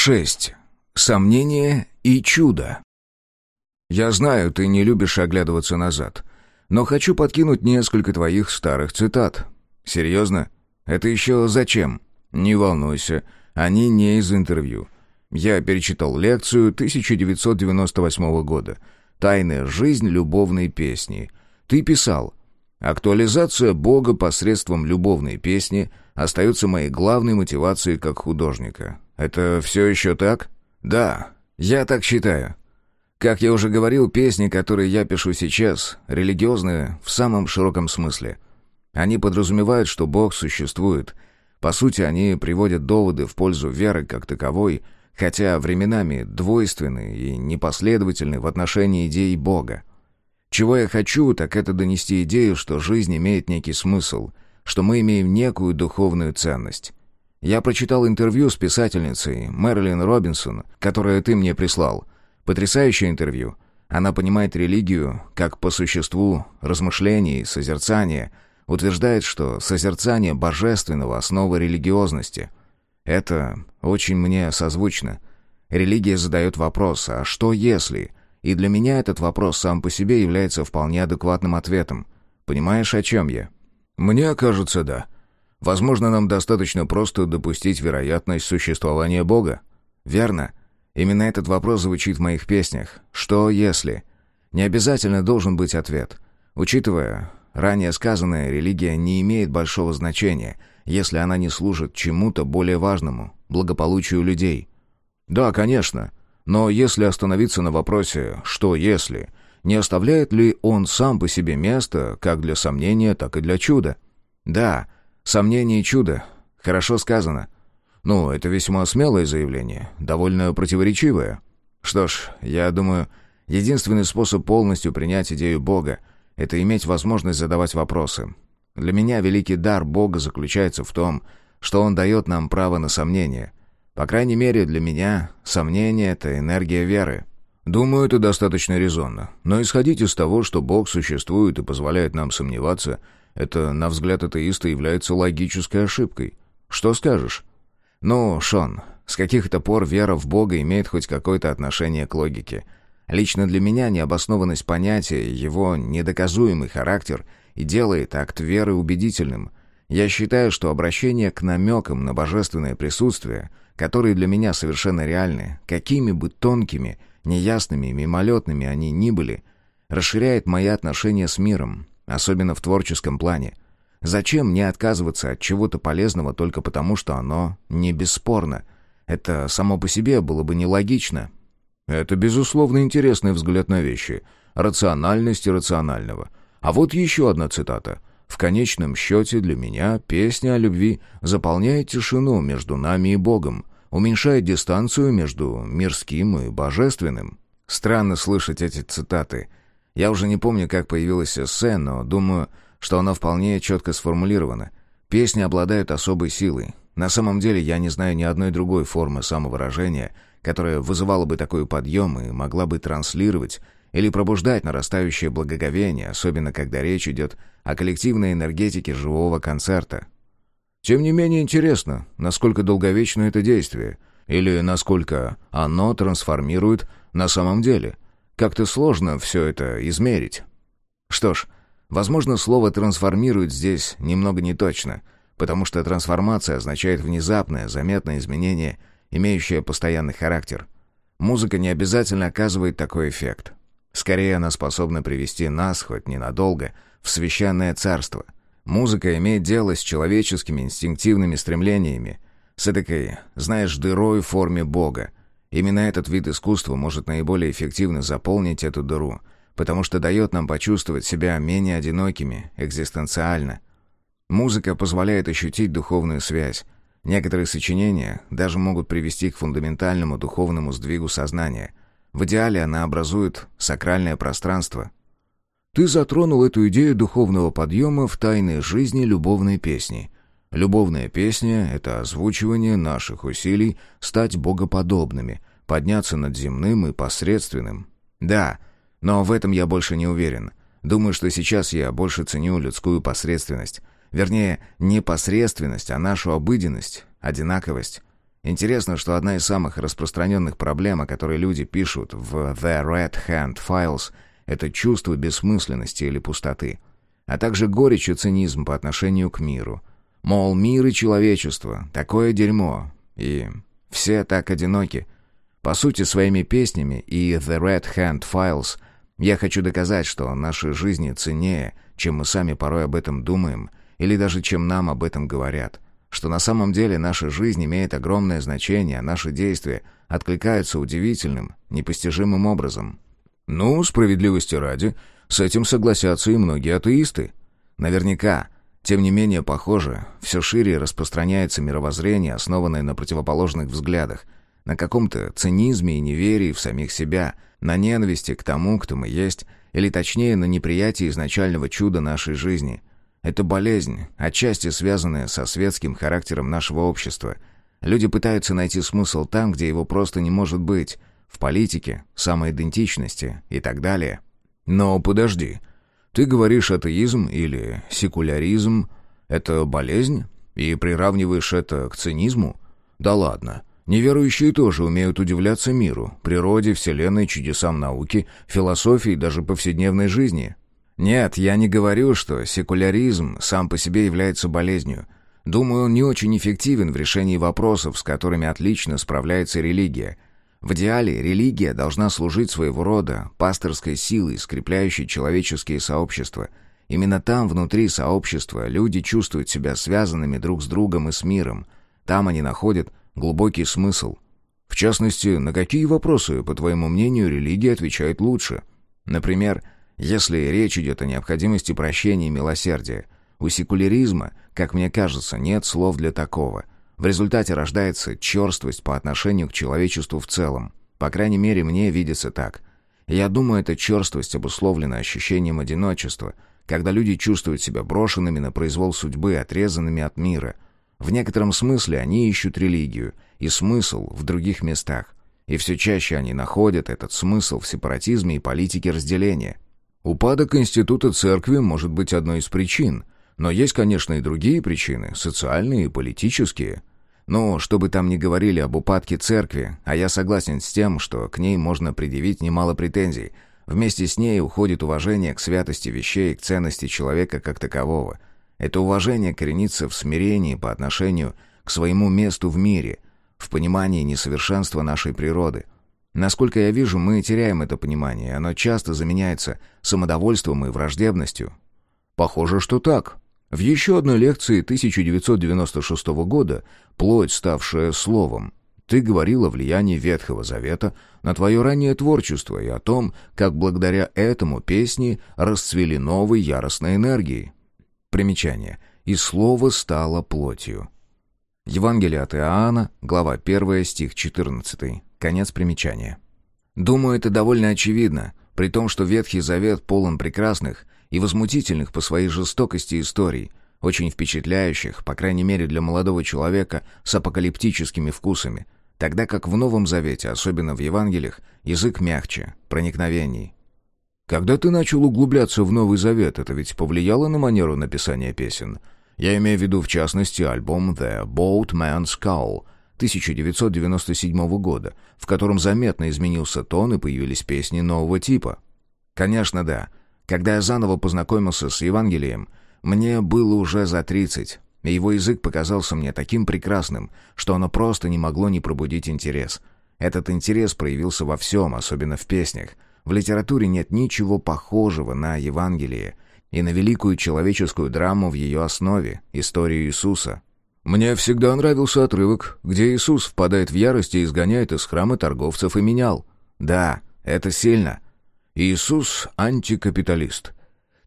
6. Сомнение и чудо. Я знаю, ты не любишь оглядываться назад, но хочу подкинуть несколько твоих старых цитат. Серьезно? Это еще зачем? Не волнуйся, они не из интервью. Я перечитал лекцию 1998 года «Тайная жизнь любовной песни». Ты писал «Актуализация Бога посредством любовной песни остается моей главной мотивацией как художника. Это все еще так?» «Да, я так считаю. Как я уже говорил, песни, которые я пишу сейчас, религиозные в самом широком смысле. Они подразумевают, что Бог существует. По сути, они приводят доводы в пользу веры как таковой, хотя временами двойственны и непоследовательны в отношении идей Бога. Чего я хочу, так это донести идею, что жизнь имеет некий смысл, что мы имеем некую духовную ценность. Я прочитал интервью с писательницей Мэрилин Робинсон, которое ты мне прислал. Потрясающее интервью. Она понимает религию как по существу размышлений, созерцания, утверждает, что созерцание божественного – основа религиозности. Это очень мне созвучно. Религия задает вопрос «а что если?», и для меня этот вопрос сам по себе является вполне адекватным ответом. Понимаешь, о чем я? Мне кажется, да. Возможно, нам достаточно просто допустить вероятность существования Бога. Верно. Именно этот вопрос звучит в моих песнях. Что если? Не обязательно должен быть ответ. Учитывая ранее сказанное, религия не имеет большого значения, если она не служит чему-то более важному благополучию людей. Да, конечно. Но если остановиться на вопросе «что если?», не оставляет ли он сам по себе место как для сомнения, так и для чуда? Да, Сомнение и чудо. Хорошо сказано. Ну, это весьма смелое заявление, довольно противоречивое. Что ж, я думаю, единственный способ полностью принять идею Бога — это иметь возможность задавать вопросы. Для меня великий дар Бога заключается в том, что Он дает нам право на сомнение. По крайней мере, для меня сомнение — это энергия веры. Думаю, это достаточно резонно. Но исходить из того, что Бог существует и позволяет нам сомневаться — это, на взгляд атеиста, является логической ошибкой. Что скажешь? Ну, Шон, с каких это пор вера в Бога имеет хоть какое-то отношение к логике? Лично для меня необоснованность понятия, его недоказуемый характер и делает акт веры убедительным. Я считаю, что обращение к намекам на божественное присутствие, которые для меня совершенно реальны, какими бы тонкими, неясными, мимолетными они ни были, расширяет мои отношения с миром, особенно в творческом плане. Зачем мне отказываться от чего-то полезного только потому, что оно не бесспорно? Это само по себе было бы нелогично. Это, безусловно, интересный взгляд на вещи. Рациональность рационального. А вот еще одна цитата. «В конечном счете для меня песня о любви заполняет тишину между нами и Богом, уменьшает дистанцию между мирским и божественным». Странно слышать эти цитаты. Я уже не помню, как появилась эссе, но думаю, что оно вполне четко сформулировано. Песни обладают особой силой. На самом деле я не знаю ни одной другой формы самовыражения, которая вызывала бы такой подъем и могла бы транслировать или пробуждать нарастающее благоговение, особенно когда речь идет о коллективной энергетике живого концерта. Тем не менее интересно, насколько долговечно это действие, или насколько оно трансформирует на самом деле – как-то сложно все это измерить. Что ж, возможно, слово «трансформирует» здесь немного не точно, потому что трансформация означает внезапное, заметное изменение, имеющее постоянный характер. Музыка не обязательно оказывает такой эффект. Скорее, она способна привести нас, хоть ненадолго, в священное царство. Музыка имеет дело с человеческими инстинктивными стремлениями, с этой, знаешь, дырой в форме Бога, Именно этот вид искусства может наиболее эффективно заполнить эту дыру, потому что дает нам почувствовать себя менее одинокими, экзистенциально. Музыка позволяет ощутить духовную связь. Некоторые сочинения даже могут привести к фундаментальному духовному сдвигу сознания. В идеале она образует сакральное пространство. Ты затронул эту идею духовного подъема в тайной жизни любовной песни — Любовная песня — это озвучивание наших усилий стать богоподобными, подняться над земным и посредственным. Да, но в этом я больше не уверен. Думаю, что сейчас я больше ценю людскую посредственность. Вернее, не посредственность, а нашу обыденность, одинаковость. Интересно, что одна из самых распространенных проблем, о которой люди пишут в The Red Hand Files, это чувство бессмысленности или пустоты, а также горечь и цинизм по отношению к миру. Мол, мир и человечество — такое дерьмо, и все так одиноки. По сути, своими песнями и The Red Hand Files я хочу доказать, что наши жизни ценнее, чем мы сами порой об этом думаем, или даже чем нам об этом говорят — что на самом деле наша жизнь имеет огромное значение, а наши действия откликаются удивительным, непостижимым образом. Ну, справедливости ради, с этим согласятся и многие атеисты. Наверняка. Тем не менее, похоже, все шире распространяется мировоззрение, основанное на противоположных взглядах, на каком-то цинизме и неверии в самих себя, на ненависти к тому, кто мы есть, или точнее на неприятии изначального чуда нашей жизни — это болезнь, отчасти связанная со светским характером нашего общества. Люди пытаются найти смысл там, где его просто не может быть. В политике, самоидентичности и так далее. Но подожди. Ты говоришь атеизм или секуляризм — это болезнь? И приравниваешь это к цинизму? Да ладно. Неверующие тоже умеют удивляться миру, природе, вселенной, чудесам науки, философии даже повседневной жизни. Нет, я не говорю, что секуляризм сам по себе является болезнью. Думаю, он не очень эффективен в решении вопросов, с которыми отлично справляется религия. В идеале религия должна служить своего рода пасторской силой, скрепляющей человеческие сообщества. Именно там, внутри сообщества, люди чувствуют себя связанными друг с другом и с миром. Там они находят глубокий смысл. В частности, на какие вопросы, по твоему мнению, религия отвечает лучше? Например, если речь идет о необходимости прощения и милосердия, у секуляризма, как мне кажется, нет слов для такого. В результате рождается черствость по отношению к человечеству в целом. По крайней мере, мне видится так. Я думаю, эта черствость обусловлена ощущением одиночества, когда люди чувствуют себя брошенными на произвол судьбы, отрезанными от мира. В некотором смысле они ищут религию и смысл в других местах. И все чаще они находят этот смысл в сепаратизме и политике разделения – Упадок института церкви может быть одной из причин, но есть, конечно, и другие причины, социальные и политические. Но, что бы там ни говорили об упадке церкви, а я согласен с тем, что к ней можно предъявить немало претензий, вместе с ней уходит уважение к святости вещей, к ценности человека как такового. Это уважение коренится в смирении по отношению к своему месту в мире, в понимании несовершенства нашей природы – Насколько я вижу, мы теряем это понимание, оно часто заменяется самодовольством и враждебностью. Похоже, что так. В еще одной лекции 1996 года, плоть, ставшая словом, ты говорил о влиянии Ветхого Завета на твое раннее творчество и о том, как благодаря этому песни расцвели новой яростной энергией. Примечание. «И слово стало плотью». Евангелие от Иоанна, глава 1, стих 14. Конец примечания. Думаю, это довольно очевидно, при том, что Ветхий Завет полон прекрасных и возмутительных по своей жестокости историй, очень впечатляющих, по крайней мере для молодого человека с апокалиптическими вкусами, тогда как в Новом Завете, особенно в Евангелиях, язык мягче, проникновений. Когда ты начал углубляться в Новый Завет, это ведь повлияло на манеру написания песен? Я имею в виду, в частности, альбом «The Boatman's Call», 1997 года, в котором заметно изменился тон и появились песни нового типа. Конечно, да. Когда я заново познакомился с Евангелием, мне было уже за 30, и его язык показался мне таким прекрасным, что оно просто не могло не пробудить интерес. Этот интерес проявился во всем, особенно в песнях. В литературе нет ничего похожего на Евангелие и на великую человеческую драму в ее основе, историю Иисуса. Мне всегда нравился отрывок, где Иисус впадает в ярость и изгоняет из храма торговцев и менял. Да, это сильно. Иисус — антикапиталист.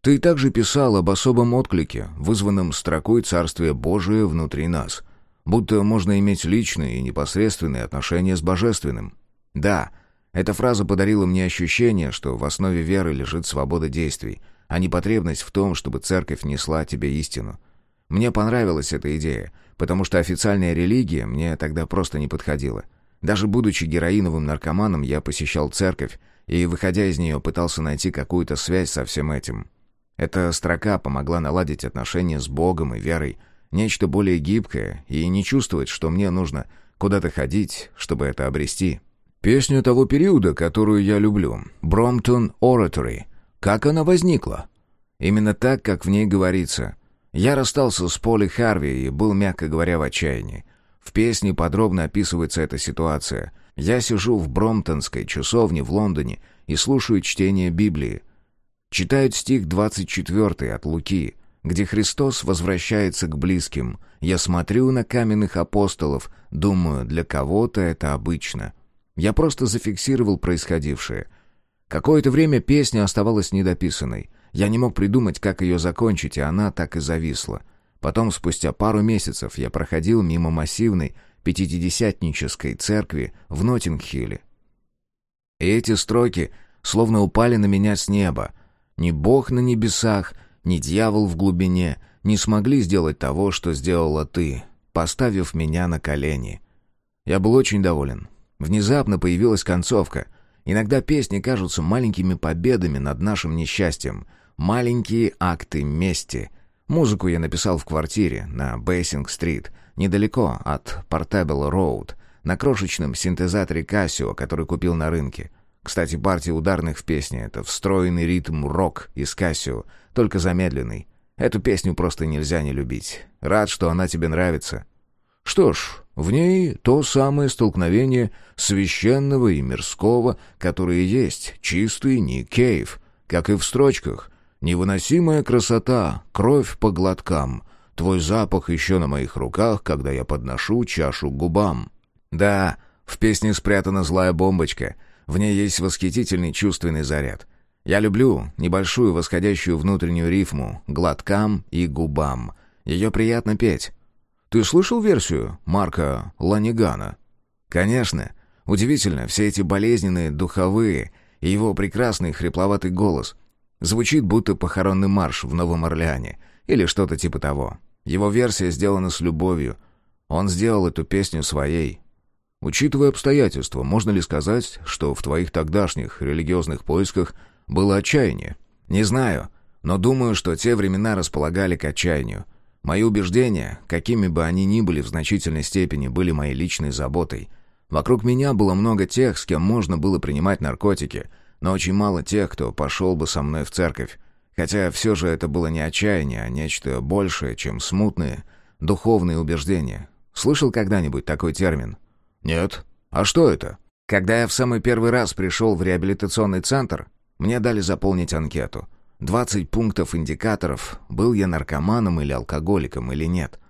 Ты также писал об особом отклике, вызванном строкой Царствия Божие внутри нас. Будто можно иметь личные и непосредственные отношения с Божественным. Да, эта фраза подарила мне ощущение, что в основе веры лежит свобода действий, а не потребность в том, чтобы церковь несла тебе истину. Мне понравилась эта идея, потому что официальная религия мне тогда просто не подходила. Даже будучи героиновым наркоманом, я посещал церковь и, выходя из нее, пытался найти какую-то связь со всем этим. Эта строка помогла наладить отношения с Богом и верой, нечто более гибкое, и не чувствовать, что мне нужно куда-то ходить, чтобы это обрести. Песня того периода, которую я люблю, «Бромптон Oratory». Как она возникла? Именно так, как в ней говорится. Я расстался с Поли Харви и был, мягко говоря, в отчаянии. В песне подробно описывается эта ситуация. Я сижу в Бромптонской часовне в Лондоне и слушаю чтение Библии. Читают стих 24 от Луки, где Христос возвращается к близким. Я смотрю на каменных апостолов, думаю, для кого-то это обычно. Я просто зафиксировал происходившее — Какое-то время песня оставалась недописанной. Я не мог придумать, как ее закончить, и она так и зависла. Потом, спустя пару месяцев, я проходил мимо массивной пятидесятнической церкви в Ноттингхилле. И эти строки словно упали на меня с неба. Ни Бог на небесах, ни дьявол в глубине не смогли сделать того, что сделала ты, поставив меня на колени. Я был очень доволен. Внезапно появилась концовка — Иногда песни кажутся маленькими победами над нашим несчастьем, маленькие акты мести. Музыку я написал в квартире на Бейсинг-стрит, недалеко от Портобелло-роуд, на крошечном синтезаторе Casio, который купил на рынке. Кстати, партия ударных в песне — это встроенный ритм рок из Casio, только замедленный. Эту песню просто нельзя не любить. Рад, что она тебе нравится. Что ж, в ней то самое столкновение священного и мирского, которое есть чистый Ник Кейв, как и в строчках. Невыносимая красота, кровь по глоткам, твой запах еще на моих руках, когда я подношу чашу к губам. Да, в песне спрятана злая бомбочка, в ней есть восхитительный чувственный заряд. Я люблю небольшую восходящую внутреннюю рифму «глоткам» и «губам». Ее приятно петь. Ты слышал версию Марка Ланигана? Конечно. Удивительно, все эти болезненные, духовые и его прекрасный хрипловатый голос. Звучит будто похоронный марш в Новом Орлеане или что-то типа того. Его версия сделана с любовью. Он сделал эту песню своей. Учитывая обстоятельства, можно ли сказать, что в твоих тогдашних религиозных поисках было отчаяние? Не знаю, но думаю, что те времена располагали к отчаянию. Мои убеждения, какими бы они ни были в значительной степени, были моей личной заботой. Вокруг меня было много тех, с кем можно было принимать наркотики, но очень мало тех, кто пошел бы со мной в церковь. Хотя все же это было не отчаяние, а нечто большее, чем смутные, духовные убеждения. Слышал когда-нибудь такой термин? Нет. А что это? Когда я в самый первый раз пришел в реабилитационный центр, мне дали заполнить анкету — 20 пунктов индикаторов, был я наркоманом или алкоголиком или нет.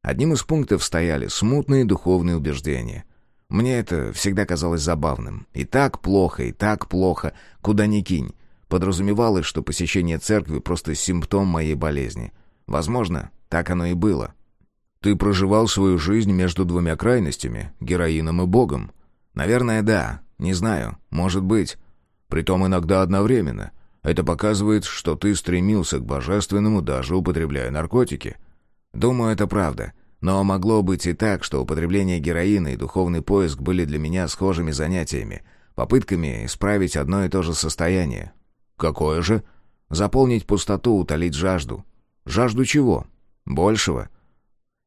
Одним из пунктов стояли смутные духовные убеждения. Мне это всегда казалось забавным. И так плохо, и так плохо, куда ни кинь. Подразумевалось, что посещение церкви просто симптом моей болезни. Возможно, так оно и было. Ты проживал свою жизнь между двумя крайностями, героином и Богом. Наверное, да. Не знаю. Может быть. Притом иногда одновременно — это показывает, что ты стремился к божественному, даже употребляя наркотики. Думаю, это правда. Но могло быть и так, что употребление героина и духовный поиск были для меня схожими занятиями, попытками исправить одно и то же состояние. Какое же? Заполнить пустоту, утолить жажду. Жажду чего? Большего.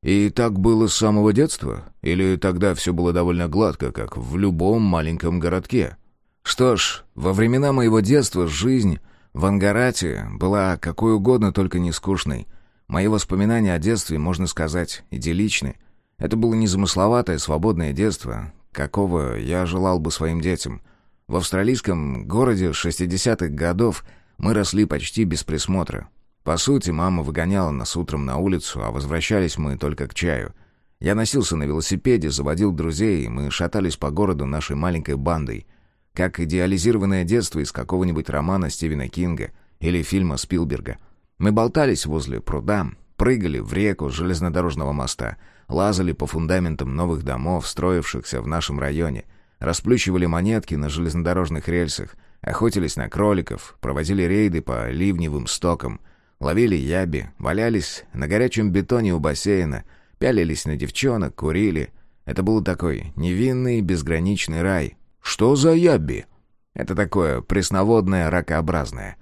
И так было с самого детства? Или тогда все было довольно гладко, как в любом маленьком городке? Что ж, во времена моего детства жизнь в Ангарате была какой угодно, только не скучной. Мои воспоминания о детстве, можно сказать, идилличны. Это было незамысловатое, свободное детство, какого я желал бы своим детям. В австралийском городе 60-х годов мы росли почти без присмотра. По сути, мама выгоняла нас утром на улицу, а возвращались мы только к чаю. Я носился на велосипеде, заводил друзей, и мы шатались по городу нашей маленькой бандой — как идеализированное детство из какого-нибудь романа Стивена Кинга или фильма Спилберга. Мы болтались возле пруда, прыгали в реку железнодорожного моста, лазали по фундаментам новых домов, строившихся в нашем районе, расплющивали монетки на железнодорожных рельсах, охотились на кроликов, проводили рейды по ливневым стокам, ловили яби, валялись на горячем бетоне у бассейна, пялились на девчонок, курили. Это был такой невинный безграничный рай, «Что за ябби?» «Это такое пресноводное ракообразное.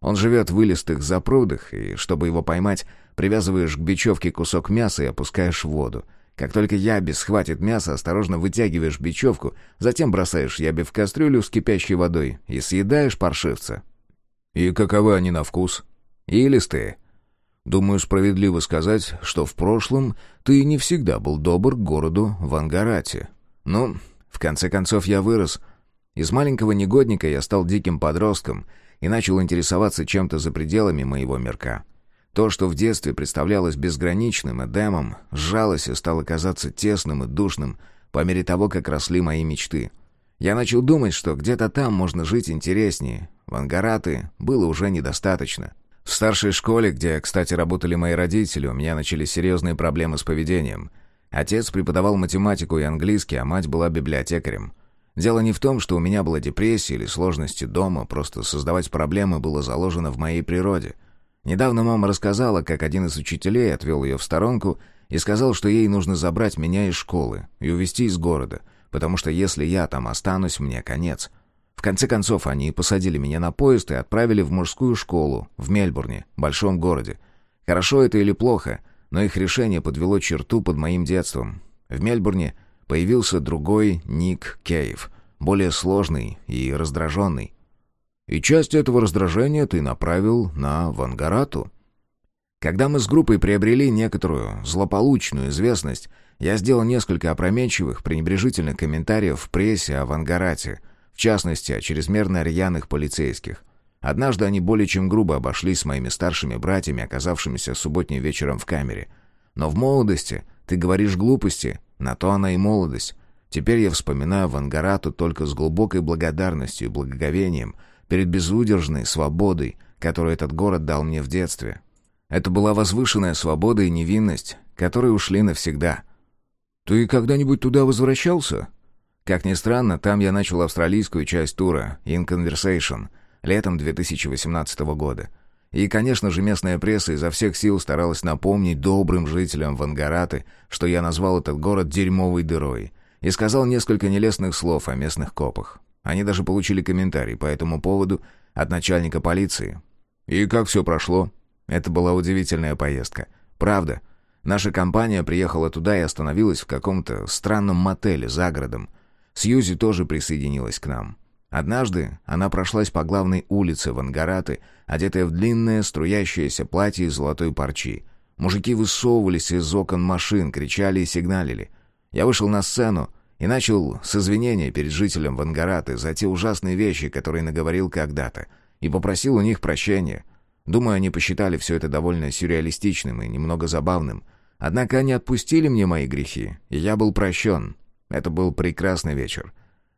Он живет в вылистых запрудах, и, чтобы его поймать, привязываешь к бечевке кусок мяса и опускаешь в воду. Как только Яби схватит мясо, осторожно вытягиваешь бечевку, затем бросаешь Яби в кастрюлю с кипящей водой и съедаешь паршивца. И каковы они на вкус? Илистые. Думаю, справедливо сказать, что в прошлом ты не всегда был добр к городу Вангарате. Ну, в конце концов, я вырос. Из маленького негодника я стал диким подростком и начал интересоваться чем-то за пределами моего мирка. То, что в детстве представлялось безграничным Эдемом, сжалось и стало казаться тесным и душным по мере того, как росли мои мечты. Я начал думать, что где-то там можно жить интереснее. В Ангараты было уже недостаточно. В старшей школе, где, кстати, работали мои родители, у меня начались серьезные проблемы с поведением. Отец преподавал математику и английский, а мать была библиотекарем. Дело не в том, что у меня была депрессия или сложности дома, просто создавать проблемы было заложено в моей природе — Недавно мама рассказала, как один из учителей отвел ее в сторонку и сказал, что ей нужно забрать меня из школы и увезти из города, потому что если я там останусь, мне конец. В конце концов, они посадили меня на поезд и отправили в мужскую школу в Мельбурне, большом городе. Хорошо это или плохо, но их решение подвело черту под моим детством. В Мельбурне появился другой Ник Кейв, более сложный и раздраженный. И часть этого раздражения ты направил на Вангарату. Когда мы с группой приобрели некоторую злополучную известность, я сделал несколько опрометчивых, пренебрежительных комментариев в прессе о Вангарате, в частности, о чрезмерно рьяных полицейских. Однажды они более чем грубо обошлись с моими старшими братьями, оказавшимися субботним вечером в камере. Но в молодости ты говоришь глупости, на то она и молодость. Теперь я вспоминаю Вангарату только с глубокой благодарностью и благоговением — перед безудержной свободой, которую этот город дал мне в детстве. Это была возвышенная свобода и невинность, которые ушли навсегда. «Ты когда-нибудь туда возвращался?» Как ни странно, там я начал австралийскую часть тура «In Conversation» летом 2018 года. И, конечно же, местная пресса изо всех сил старалась напомнить добрым жителям Вангараты, что я назвал этот город «дерьмовой дырой», и сказал несколько нелестных слов о местных копах. Они даже получили комментарий по этому поводу от начальника полиции. И как все прошло? Это была удивительная поездка. Правда. Наша компания приехала туда и остановилась в каком-то странном мотеле за городом. Сьюзи тоже присоединилась к нам. Однажды она прошлась по главной улице Вангараты, одетая в длинное струящееся платье из золотой парчи. Мужики высовывались из окон машин, кричали и сигналили. Я вышел на сцену, и начал с извинения перед жителем Вангараты за те ужасные вещи, которые наговорил когда-то, и попросил у них прощения. Думаю, они посчитали все это довольно сюрреалистичным и немного забавным. Однако они отпустили мне мои грехи, и я был прощен. Это был прекрасный вечер.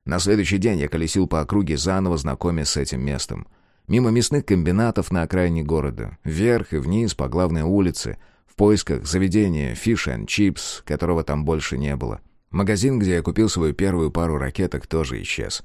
На следующий день я колесил по округе, заново знакомясь с этим местом. Мимо мясных комбинатов на окраине города, вверх и вниз по главной улице, в поисках заведения «Fish and Chips», которого там больше не было. Магазин, где я купил свою первую пару ракеток, тоже исчез.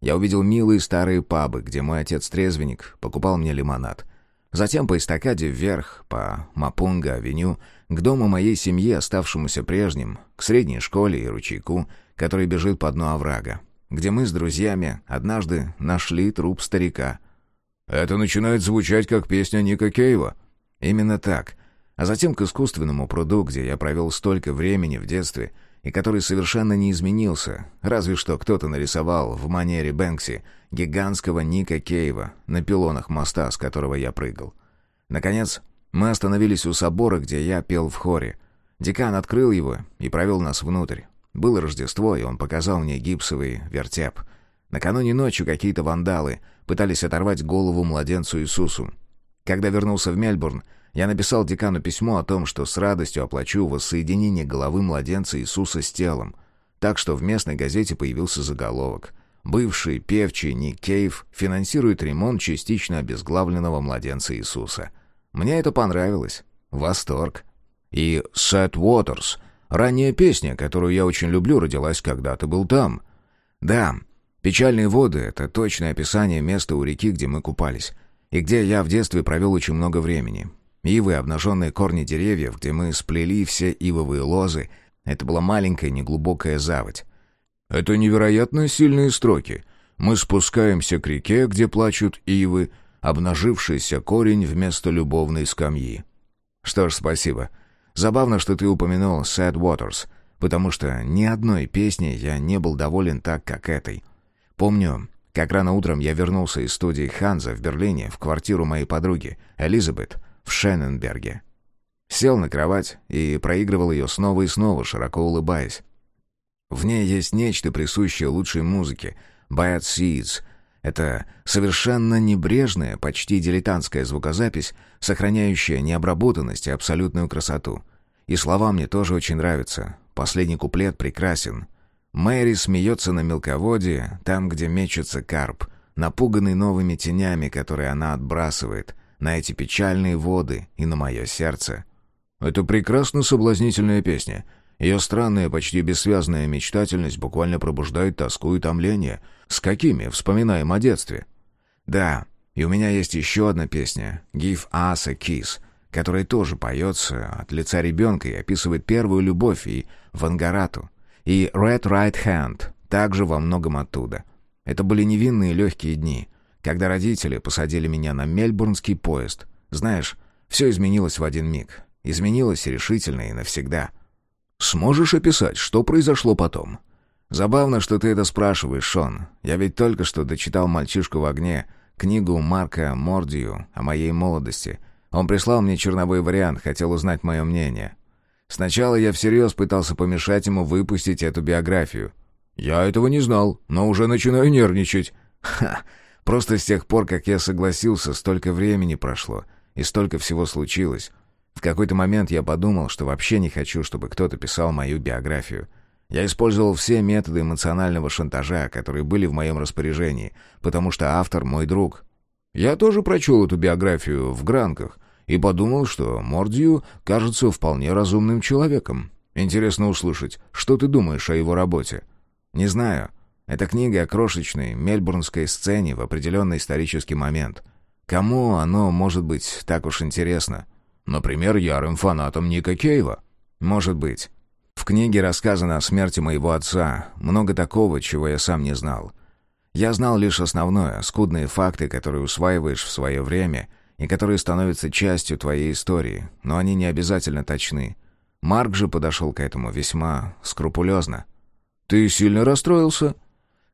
Я увидел милые старые пабы, где мой отец-трезвенник покупал мне лимонад. Затем по эстакаде вверх, по Мапунга-авеню, к дому моей семьи, оставшемуся прежним, к средней школе и ручейку, который бежит по дну оврага, где мы с друзьями однажды нашли труп старика. «Это начинает звучать, как песня Ника Кейва». «Именно так. А затем к искусственному пруду, где я провел столько времени в детстве — и который совершенно не изменился, разве что кто-то нарисовал в манере Бэнкси гигантского Ника Кейва на пилонах моста, с которого я прыгал. Наконец, мы остановились у собора, где я пел в хоре. Декан открыл его и провел нас внутрь. Было Рождество, и он показал мне гипсовый вертеп. Накануне ночью какие-то вандалы пытались оторвать голову младенцу Иисусу. Когда вернулся в Мельбурн, я написал декану письмо о том, что с радостью оплачу воссоединение головы младенца Иисуса с телом. Так что в местной газете появился заголовок. Бывший певчий Ник Кейв финансирует ремонт частично обезглавленного младенца Иисуса. Мне это понравилось. Восторг. И «Set Waters» — ранняя песня, которую я очень люблю, родилась, когда ты был там. Да, «Печальные воды» — это точное описание места у реки, где мы купались, и где я в детстве провел очень много времени. Ивы, обнаженные корни деревьев, где мы сплели все ивовые лозы. Это была маленькая неглубокая заводь. Это невероятно сильные строки. Мы спускаемся к реке, где плачут ивы, обнажившийся корень вместо любовной скамьи. Что ж, спасибо. Забавно, что ты упомянул Sad Waters. потому что ни одной песни я не был доволен так, как этой. Помню, как рано утром я вернулся из студии Ханза в Берлине в квартиру моей подруги, Элизабет, в Шенненберге. Сел на кровать и проигрывал ее снова и снова, широко улыбаясь. В ней есть нечто присущее лучшей музыке — Bad Seeds. Это совершенно небрежная, почти дилетантская звукозапись, сохраняющая необработанность и абсолютную красоту. И слова мне тоже очень нравятся. Последний куплет прекрасен. Мэри смеется на мелководье, там, где мечется карп, напуганный новыми тенями, которые она отбрасывает, на эти печальные воды и на мое сердце. Это прекрасно соблазнительная песня. Ее странная, почти бессвязная мечтательность буквально пробуждает тоску и томление. С какими вспоминаем о детстве? Да, и у меня есть еще одна песня «Give us a kiss», которая тоже поется от лица ребенка и описывает первую любовь и вангарату. И «Red Right Hand» также во многом оттуда. Это были невинные легкие дни, когда родители посадили меня на мельбурнский поезд. Знаешь, все изменилось в один миг. Изменилось решительно и навсегда. Сможешь описать, что произошло потом? Забавно, что ты это спрашиваешь, Шон. Я ведь только что дочитал «Мальчишку в огне», книгу Марка Мордию о моей молодости. Он прислал мне черновой вариант, хотел узнать мое мнение. Сначала я всерьез пытался помешать ему выпустить эту биографию. Я этого не знал, но уже начинаю нервничать. Ха! Просто с тех пор, как я согласился, столько времени прошло, и столько всего случилось. В какой-то момент я подумал, что вообще не хочу, чтобы кто-то писал мою биографию. Я использовал все методы эмоционального шантажа, которые были в моем распоряжении, потому что автор мой друг. Я тоже прочел эту биографию в Гранках и подумал, что Мордию кажется вполне разумным человеком. Интересно услышать, что ты думаешь о его работе? Не знаю. Эта книга о крошечной мельбурнской сцене в определенный исторический момент. Кому оно может быть так уж интересно? — Например, ярым фанатом Ника Кейва. Может быть. В книге рассказано о смерти моего отца, много такого, чего я сам не знал. Я знал лишь основное, скудные факты, которые усваиваешь в свое время и которые становятся частью твоей истории, но они не обязательно точны. Марк же подошел к этому весьма скрупулезно. «Ты сильно расстроился?»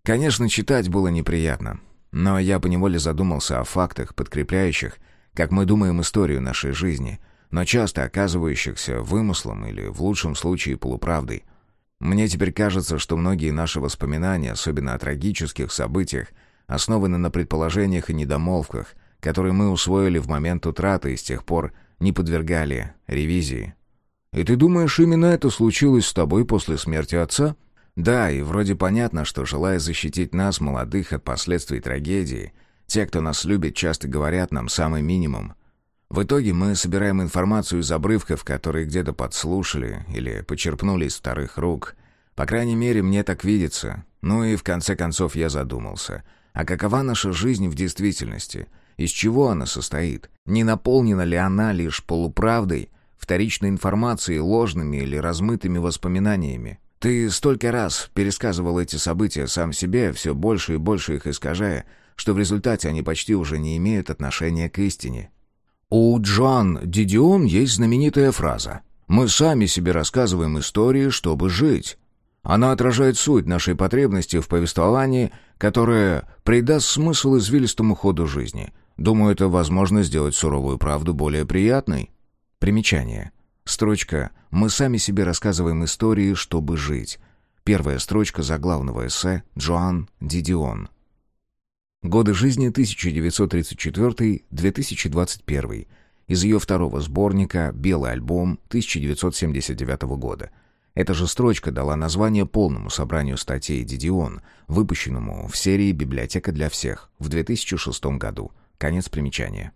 Конечно, читать было неприятно, но я поневоле задумался о фактах, подкрепляющих как мы думаем историю нашей жизни, но часто оказывающихся вымыслом или, в лучшем случае, полуправдой. Мне теперь кажется, что многие наши воспоминания, особенно о трагических событиях, основаны на предположениях и недомолвках, которые мы усвоили в момент утраты и с тех пор не подвергали ревизии. «И ты думаешь, именно это случилось с тобой после смерти отца?» «Да, и вроде понятно, что, желая защитить нас, молодых, от последствий трагедии, те, кто нас любит, часто говорят нам самый минимум. В итоге мы собираем информацию из обрывков, которые где-то подслушали или почерпнули из вторых рук. По крайней мере, мне так видится. Ну и в конце концов я задумался. А какова наша жизнь в действительности? Из чего она состоит? Не наполнена ли она лишь полуправдой, вторичной информацией, ложными или размытыми воспоминаниями? Ты столько раз пересказывал эти события сам себе, все больше и больше их искажая, что в результате они почти уже не имеют отношения к истине. У Джоан Дидион есть знаменитая фраза «Мы сами себе рассказываем истории, чтобы жить». Она отражает суть нашей потребности в повествовании, которое придаст смысл извилистому ходу жизни. Думаю, это возможно сделать суровую правду более приятной. Примечание. Строчка «Мы сами себе рассказываем истории, чтобы жить». Первая строчка заглавного эссе Джоан Дидион. Годы жизни 1934-2021 из ее второго сборника «Белый альбом» 1979 года. Эта же строчка дала название полному собранию статей «Дидион», выпущенному в серии «Библиотека для всех» в 2006 году. Конец примечания.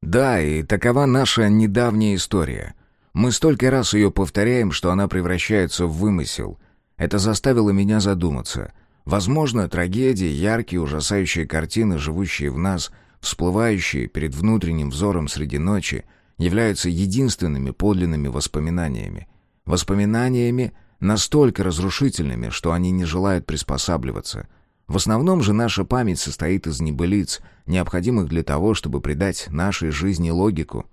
Да, и такова наша недавняя история. Мы столько раз ее повторяем, что она превращается в вымысел. Это заставило меня задуматься — Возможно, трагедии, яркие, ужасающие картины, живущие в нас, всплывающие перед внутренним взором среди ночи, являются единственными подлинными воспоминаниями. Воспоминаниями настолько разрушительными, что они не желают приспосабливаться. В основном же наша память состоит из небылиц, необходимых для того, чтобы придать нашей жизни логику.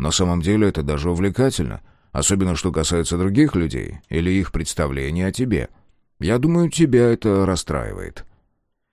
На самом деле это даже увлекательно. Особенно, что касается других людей или их представления о тебе. Я думаю, тебя это расстраивает.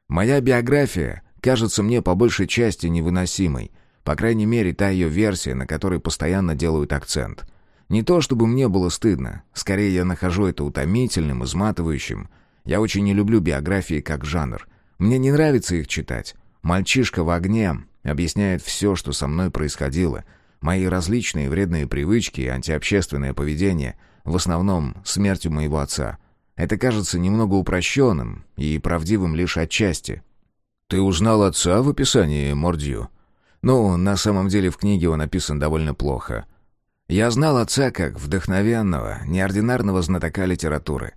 Моя биография кажется мне по большей части невыносимой. По крайней мере, та ее версия, на которой постоянно делают акцент. Не то, чтобы мне было стыдно. Скорее, я нахожу это утомительным, изматывающим. Я очень не люблю биографии как жанр. Мне не нравится их читать. «Мальчишка в огне» объясняет все, что со мной происходило. Мои различные вредные привычки и антиобщественное поведение, в основном смертью моего отца. Это кажется немного упрощенным и правдивым лишь отчасти. «Ты узнал отца в описании Мордью?» «Ну, на самом деле в книге он написан довольно плохо». Я знал отца как вдохновенного, неординарного знатока литературы.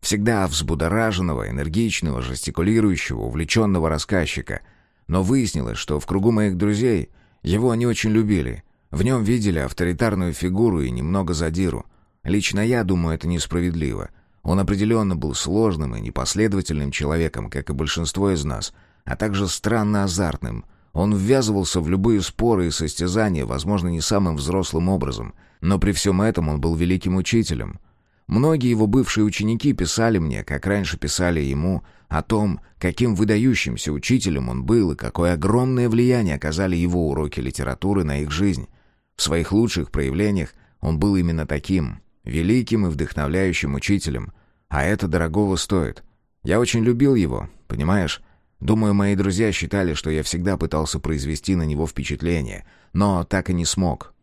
Всегда взбудораженного, энергичного, жестикулирующего, увлеченного рассказчика — но выяснилось, что в кругу моих друзей его не очень любили. В нем видели авторитарную фигуру и немного задиру. Лично я думаю, это несправедливо. Он определенно был сложным и непоследовательным человеком, как и большинство из нас, а также странно азартным. Он ввязывался в любые споры и состязания, возможно, не самым взрослым образом, но при всем этом он был великим учителем. Многие его бывшие ученики писали мне, как раньше писали ему, о том, каким выдающимся учителем он был и какое огромное влияние оказали его уроки литературы на их жизнь. В своих лучших проявлениях он был именно таким, великим и вдохновляющим учителем, а это дорогого стоит. Я очень любил его, понимаешь? Думаю, мои друзья считали, что я всегда пытался произвести на него впечатление, но так и не смог.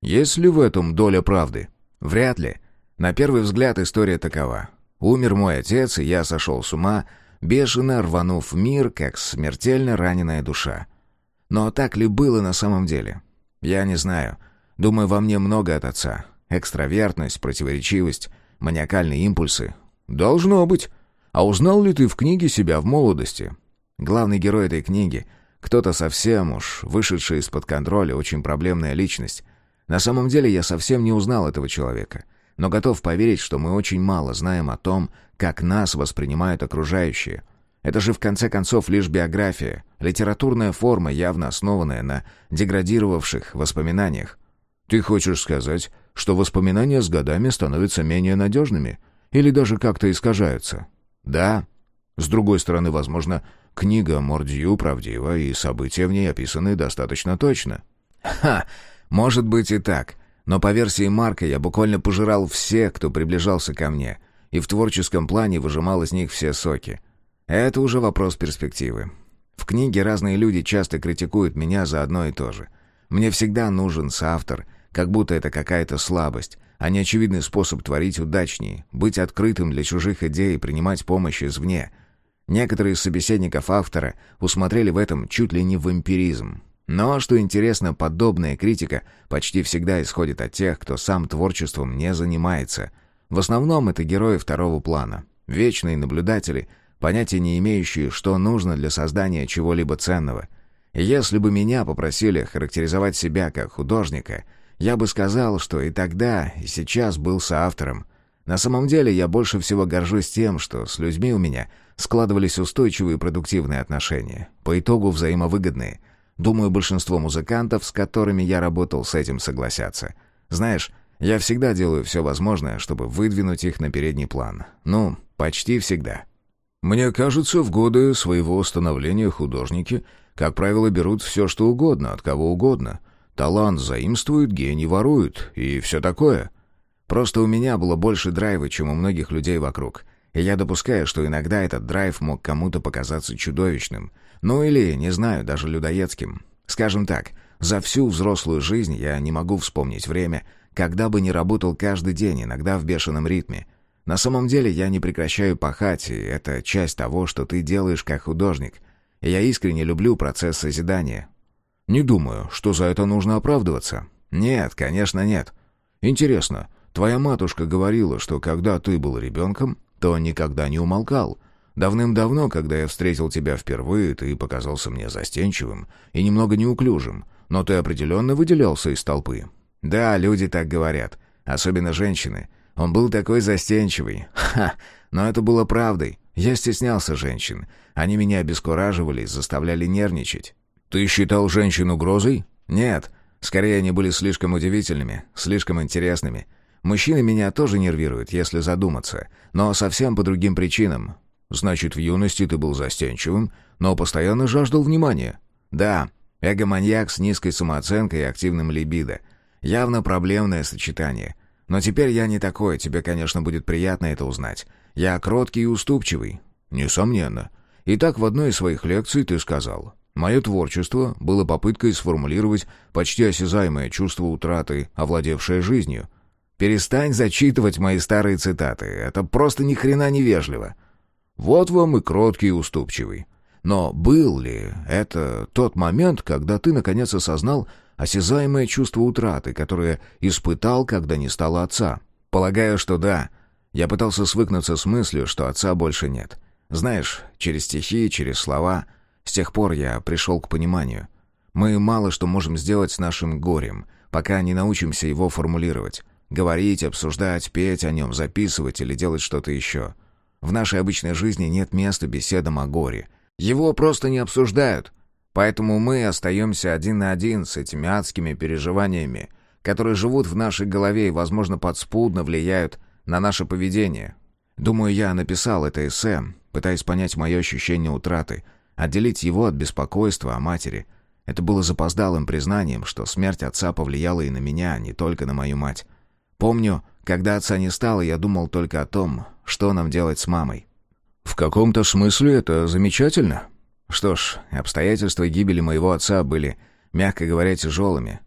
Есть ли в этом доля правды? Вряд ли. На первый взгляд история такова. Умер мой отец, и я сошел с ума, бешено рванув в мир, как смертельно раненая душа. Но так ли было на самом деле? Я не знаю. Думаю, во мне много от отца. Экстравертность, противоречивость, маниакальные импульсы. Должно быть. А узнал ли ты в книге себя в молодости? Главный герой этой книги — кто-то совсем уж вышедший из-под контроля, очень проблемная личность. На самом деле я совсем не узнал этого человека — но готов поверить, что мы очень мало знаем о том, как нас воспринимают окружающие. Это же в конце концов лишь биография, литературная форма, явно основанная на деградировавших воспоминаниях. Ты хочешь сказать, что воспоминания с годами становятся менее надежными? Или даже как-то искажаются? Да. С другой стороны, возможно, книга Мордью правдива, и события в ней описаны достаточно точно. Ха! Может быть и так. Но по версии Марка я буквально пожирал всех, кто приближался ко мне, и в творческом плане выжимал из них все соки. Это уже вопрос перспективы. В книге разные люди часто критикуют меня за одно и то же. Мне всегда нужен соавтор, как будто это какая-то слабость, а не очевидный способ творить удачнее, быть открытым для чужих идей и принимать помощь извне. Некоторые из собеседников автора усмотрели в этом чуть ли не вампиризм. Но, что интересно, подобная критика почти всегда исходит от тех, кто сам творчеством не занимается. В основном это герои второго плана. Вечные наблюдатели, понятия не имеющие, что нужно для создания чего-либо ценного. Если бы меня попросили характеризовать себя как художника, я бы сказал, что и тогда, и сейчас был соавтором. На самом деле я больше всего горжусь тем, что с людьми у меня складывались устойчивые и продуктивные отношения, по итогу взаимовыгодные – Думаю, большинство музыкантов, с которыми я работал, с этим согласятся. Знаешь, я всегда делаю все возможное, чтобы выдвинуть их на передний план. Ну, почти всегда. Мне кажется, в годы своего становления художники, как правило, берут все, что угодно, от кого угодно. Талант заимствуют, гений воруют и все такое. Просто у меня было больше драйва, чем у многих людей вокруг. И я допускаю, что иногда этот драйв мог кому-то показаться чудовищным — ну или, не знаю, даже людоедским. Скажем так, за всю взрослую жизнь я не могу вспомнить время, когда бы не работал каждый день, иногда в бешеном ритме. На самом деле я не прекращаю пахать, и это часть того, что ты делаешь как художник. Я искренне люблю процесс созидания. Не думаю, что за это нужно оправдываться. Нет, конечно, нет. Интересно, твоя матушка говорила, что когда ты был ребенком, то никогда не умолкал, Давным-давно, когда я встретил тебя впервые, ты показался мне застенчивым и немного неуклюжим, но ты определенно выделялся из толпы. Да, люди так говорят, особенно женщины. Он был такой застенчивый. Ха! Но это было правдой. Я стеснялся женщин. Они меня обескураживали, заставляли нервничать. Ты считал женщин угрозой? Нет. Скорее, они были слишком удивительными, слишком интересными. Мужчины меня тоже нервируют, если задуматься, но совсем по другим причинам. Значит, в юности ты был застенчивым, но постоянно жаждал внимания. Да, эго-маньяк с низкой самооценкой и активным либидо. Явно проблемное сочетание. Но теперь я не такой, тебе, конечно, будет приятно это узнать. Я кроткий и уступчивый. Несомненно. Итак, в одной из своих лекций ты сказал, «Мое творчество было попыткой сформулировать почти осязаемое чувство утраты, овладевшее жизнью». Перестань зачитывать мои старые цитаты, это просто ни хрена не вежливо. Вот вам и кроткий и уступчивый. Но был ли это тот момент, когда ты наконец осознал осязаемое чувство утраты, которое испытал, когда не стало отца? Полагаю, что да. Я пытался свыкнуться с мыслью, что отца больше нет. Знаешь, через стихи, через слова. С тех пор я пришел к пониманию. Мы мало что можем сделать с нашим горем, пока не научимся его формулировать. Говорить, обсуждать, петь о нем, записывать или делать что-то еще. В нашей обычной жизни нет места беседам о горе. Его просто не обсуждают. Поэтому мы остаемся один на один с этими адскими переживаниями, которые живут в нашей голове и, возможно, подспудно влияют на наше поведение. Думаю, я написал это эссе, пытаясь понять мое ощущение утраты, отделить его от беспокойства о матери. Это было запоздалым признанием, что смерть отца повлияла и на меня, а не только на мою мать. Помню, когда отца не стало, я думал только о том, что нам делать с мамой. В каком-то смысле это замечательно. Что ж, обстоятельства гибели моего отца были, мягко говоря, тяжелыми.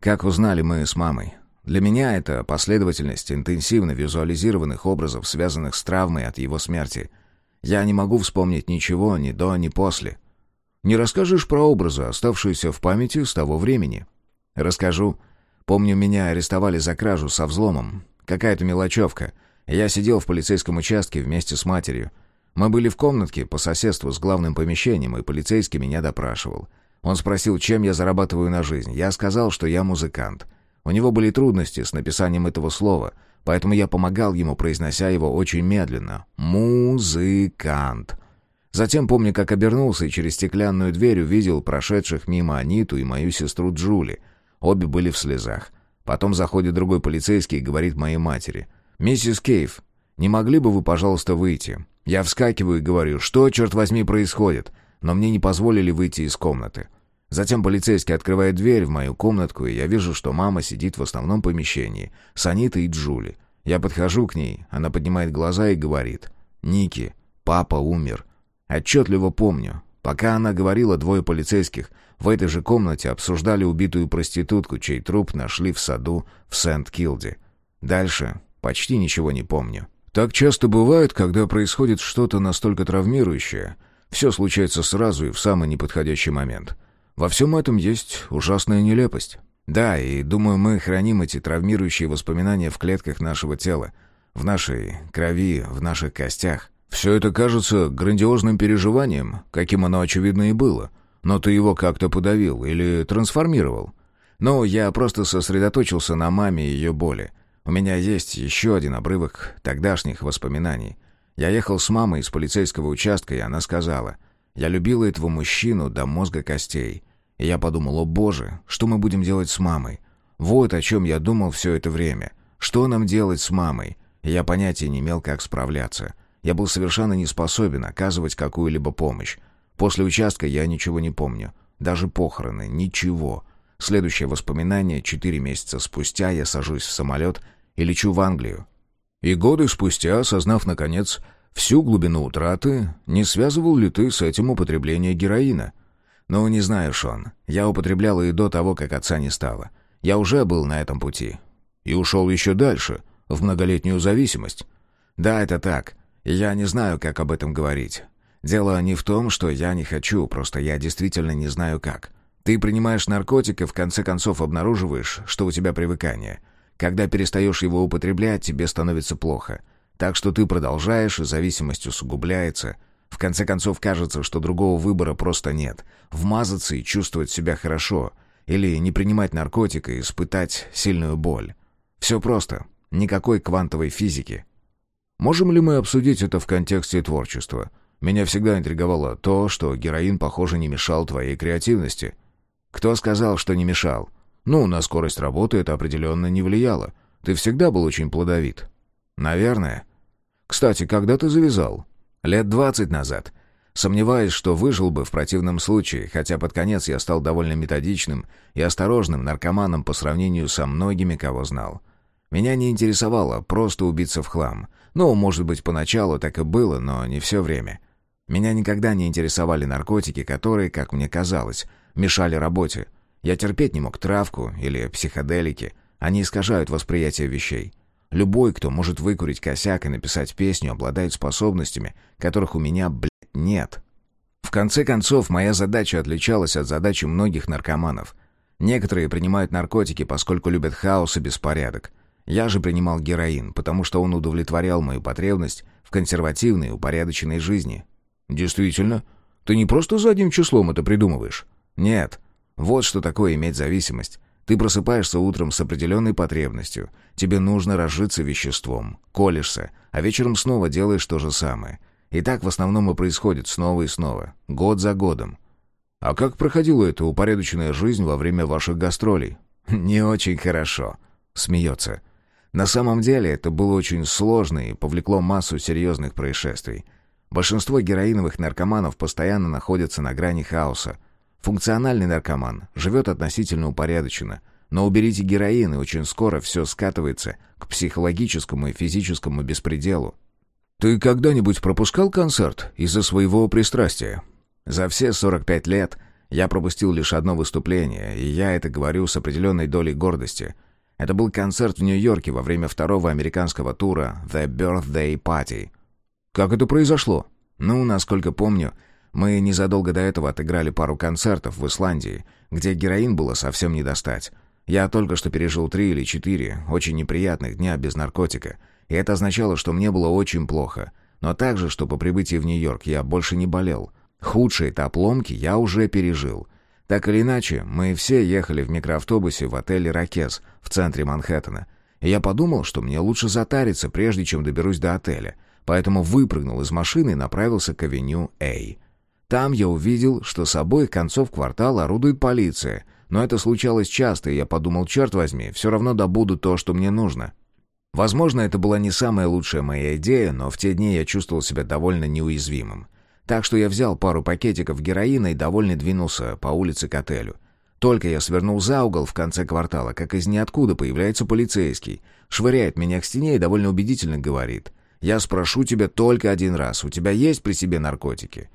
Как узнали мы с мамой? Для меня это последовательность интенсивно визуализированных образов, связанных с травмой от его смерти. Я не могу вспомнить ничего ни до, ни после. Не расскажешь про образы, оставшиеся в памяти с того времени? Расскажу. Помню, меня арестовали за кражу со взломом. Какая-то мелочевка. Я сидел в полицейском участке вместе с матерью. Мы были в комнатке по соседству с главным помещением, и полицейский меня допрашивал. Он спросил, чем я зарабатываю на жизнь. Я сказал, что я музыкант. У него были трудности с написанием этого слова, поэтому я помогал ему, произнося его очень медленно. «Музыкант». Затем помню, как обернулся и через стеклянную дверь увидел прошедших мимо Аниту и мою сестру Джули — Обе были в слезах. Потом заходит другой полицейский и говорит моей матери. «Миссис Кейв, не могли бы вы, пожалуйста, выйти?» Я вскакиваю и говорю, что, черт возьми, происходит? Но мне не позволили выйти из комнаты. Затем полицейский открывает дверь в мою комнатку, и я вижу, что мама сидит в основном помещении с Анитой и Джули. Я подхожу к ней, она поднимает глаза и говорит. «Ники, папа умер». Отчетливо помню. Пока она говорила, двое полицейских в этой же комнате обсуждали убитую проститутку, чей труп нашли в саду в Сент-Килде. Дальше почти ничего не помню. Так часто бывает, когда происходит что-то настолько травмирующее. Все случается сразу и в самый неподходящий момент. Во всем этом есть ужасная нелепость. Да, и думаю, мы храним эти травмирующие воспоминания в клетках нашего тела, в нашей крови, в наших костях. Все это кажется грандиозным переживанием, каким оно, очевидно, и было. Но ты его как-то подавил или трансформировал? Ну, я просто сосредоточился на маме и ее боли. У меня есть еще один обрывок тогдашних воспоминаний. Я ехал с мамой из полицейского участка, и она сказала, «Я любила этого мужчину до мозга костей». И я подумал, о боже, что мы будем делать с мамой? Вот о чем я думал все это время. Что нам делать с мамой? И я понятия не имел, как справляться. Я был совершенно не способен оказывать какую-либо помощь. После участка я ничего не помню. Даже похороны, ничего. Следующее воспоминание — четыре месяца спустя я сажусь в самолет и лечу в Англию. И годы спустя, осознав, наконец, всю глубину утраты, не связывал ли ты с этим употребление героина? Ну, не знаю, Шон. Я употреблял и до того, как отца не стало. Я уже был на этом пути. И ушел еще дальше, в многолетнюю зависимость. Да, это так. Я не знаю, как об этом говорить. Дело не в том, что я не хочу, просто я действительно не знаю как. Ты принимаешь наркотик и в конце концов обнаруживаешь, что у тебя привыкание. Когда перестаешь его употреблять, тебе становится плохо. Так что ты продолжаешь, и зависимость усугубляется. В конце концов кажется, что другого выбора просто нет. Вмазаться и чувствовать себя хорошо. Или не принимать наркотик и испытать сильную боль. Все просто. Никакой квантовой физики. Можем ли мы обсудить это в контексте творчества? Меня всегда интриговало то, что героин, похоже, не мешал твоей креативности. Кто сказал, что не мешал? Ну, на скорость работы это определенно не влияло. Ты всегда был очень плодовит. Наверное. Кстати, когда ты завязал? Лет двадцать назад. Сомневаюсь, что выжил бы в противном случае, хотя под конец я стал довольно методичным и осторожным наркоманом по сравнению со многими, кого знал. Меня не интересовало просто убиться в хлам. Ну, может быть, поначалу так и было, но не все время. Меня никогда не интересовали наркотики, которые, как мне казалось, мешали работе. Я терпеть не мог травку или психоделики. Они искажают восприятие вещей. Любой, кто может выкурить косяк и написать песню, обладает способностями, которых у меня, блядь, нет. В конце концов, моя задача отличалась от задачи многих наркоманов. Некоторые принимают наркотики, поскольку любят хаос и беспорядок. Я же принимал героин, потому что он удовлетворял мою потребность в консервативной, упорядоченной жизни. «Действительно? Ты не просто задним числом это придумываешь?» «Нет. Вот что такое иметь зависимость. Ты просыпаешься утром с определенной потребностью. Тебе нужно разжиться веществом. Колешься, а вечером снова делаешь то же самое. И так в основном и происходит снова и снова. Год за годом. А как проходила эта упорядоченная жизнь во время ваших гастролей? Не очень хорошо. Смеется. На самом деле это было очень сложно и повлекло массу серьезных происшествий. Большинство героиновых наркоманов постоянно находятся на грани хаоса. Функциональный наркоман живет относительно упорядоченно, но уберите героин, и очень скоро все скатывается к психологическому и физическому беспределу. «Ты когда-нибудь пропускал концерт из-за своего пристрастия?» «За все 45 лет я пропустил лишь одно выступление, и я это говорю с определенной долей гордости. Это был концерт в Нью-Йорке во время второго американского тура «The Birthday Party». Как это произошло? Ну, насколько помню, мы незадолго до этого отыграли пару концертов в Исландии, где героин было совсем не достать. Я только что пережил три или четыре очень неприятных дня без наркотика, и это означало, что мне было очень плохо. Но также, что по прибытии в Нью-Йорк я больше не болел. Худший этап ломки я уже пережил. Так или иначе, мы все ехали в микроавтобусе в отеле «Ракез» в центре Манхэттена. И я подумал, что мне лучше затариться, прежде чем доберусь до отеля — поэтому выпрыгнул из машины и направился к авеню A. Там я увидел, что с обоих концов квартала орудует полиция, но это случалось часто, и я подумал, черт возьми, все равно добуду то, что мне нужно. Возможно, это была не самая лучшая моя идея, но в те дни я чувствовал себя довольно неуязвимым. Так что я взял пару пакетиков героина и довольно двинулся по улице к отелю. Только я свернул за угол в конце квартала, как из ниоткуда появляется полицейский, швыряет меня к стене и довольно убедительно говорит. Я спрошу тебя только один раз, у тебя есть при себе наркотики?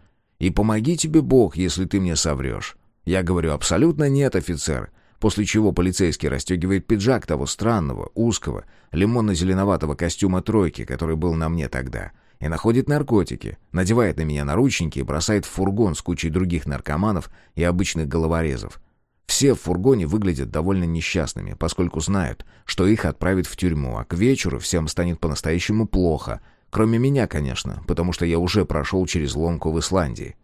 И помоги тебе Бог, если ты мне соврешь. Я говорю, абсолютно нет, офицер. После чего полицейский расстегивает пиджак того странного, узкого, лимонно-зеленоватого костюма тройки, который был на мне тогда, и находит наркотики, надевает на меня наручники и бросает в фургон с кучей других наркоманов и обычных головорезов. Все в фургоне выглядят довольно несчастными, поскольку знают, что их отправят в тюрьму, а к вечеру всем станет по-настоящему плохо. Кроме меня, конечно, потому что я уже прошел через ломку в Исландии.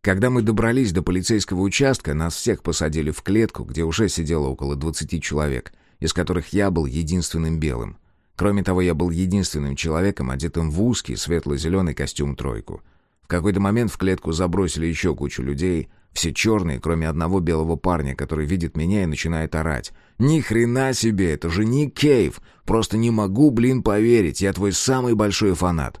Когда мы добрались до полицейского участка, нас всех посадили в клетку, где уже сидело около 20 человек, из которых я был единственным белым. Кроме того, я был единственным человеком, одетым в узкий светло-зеленый костюм-тройку. В какой-то момент в клетку забросили еще кучу людей — все черные, кроме одного белого парня, который видит меня и начинает орать. «Ни хрена себе, это же не Кейв! Просто не могу, блин, поверить, я твой самый большой фанат!»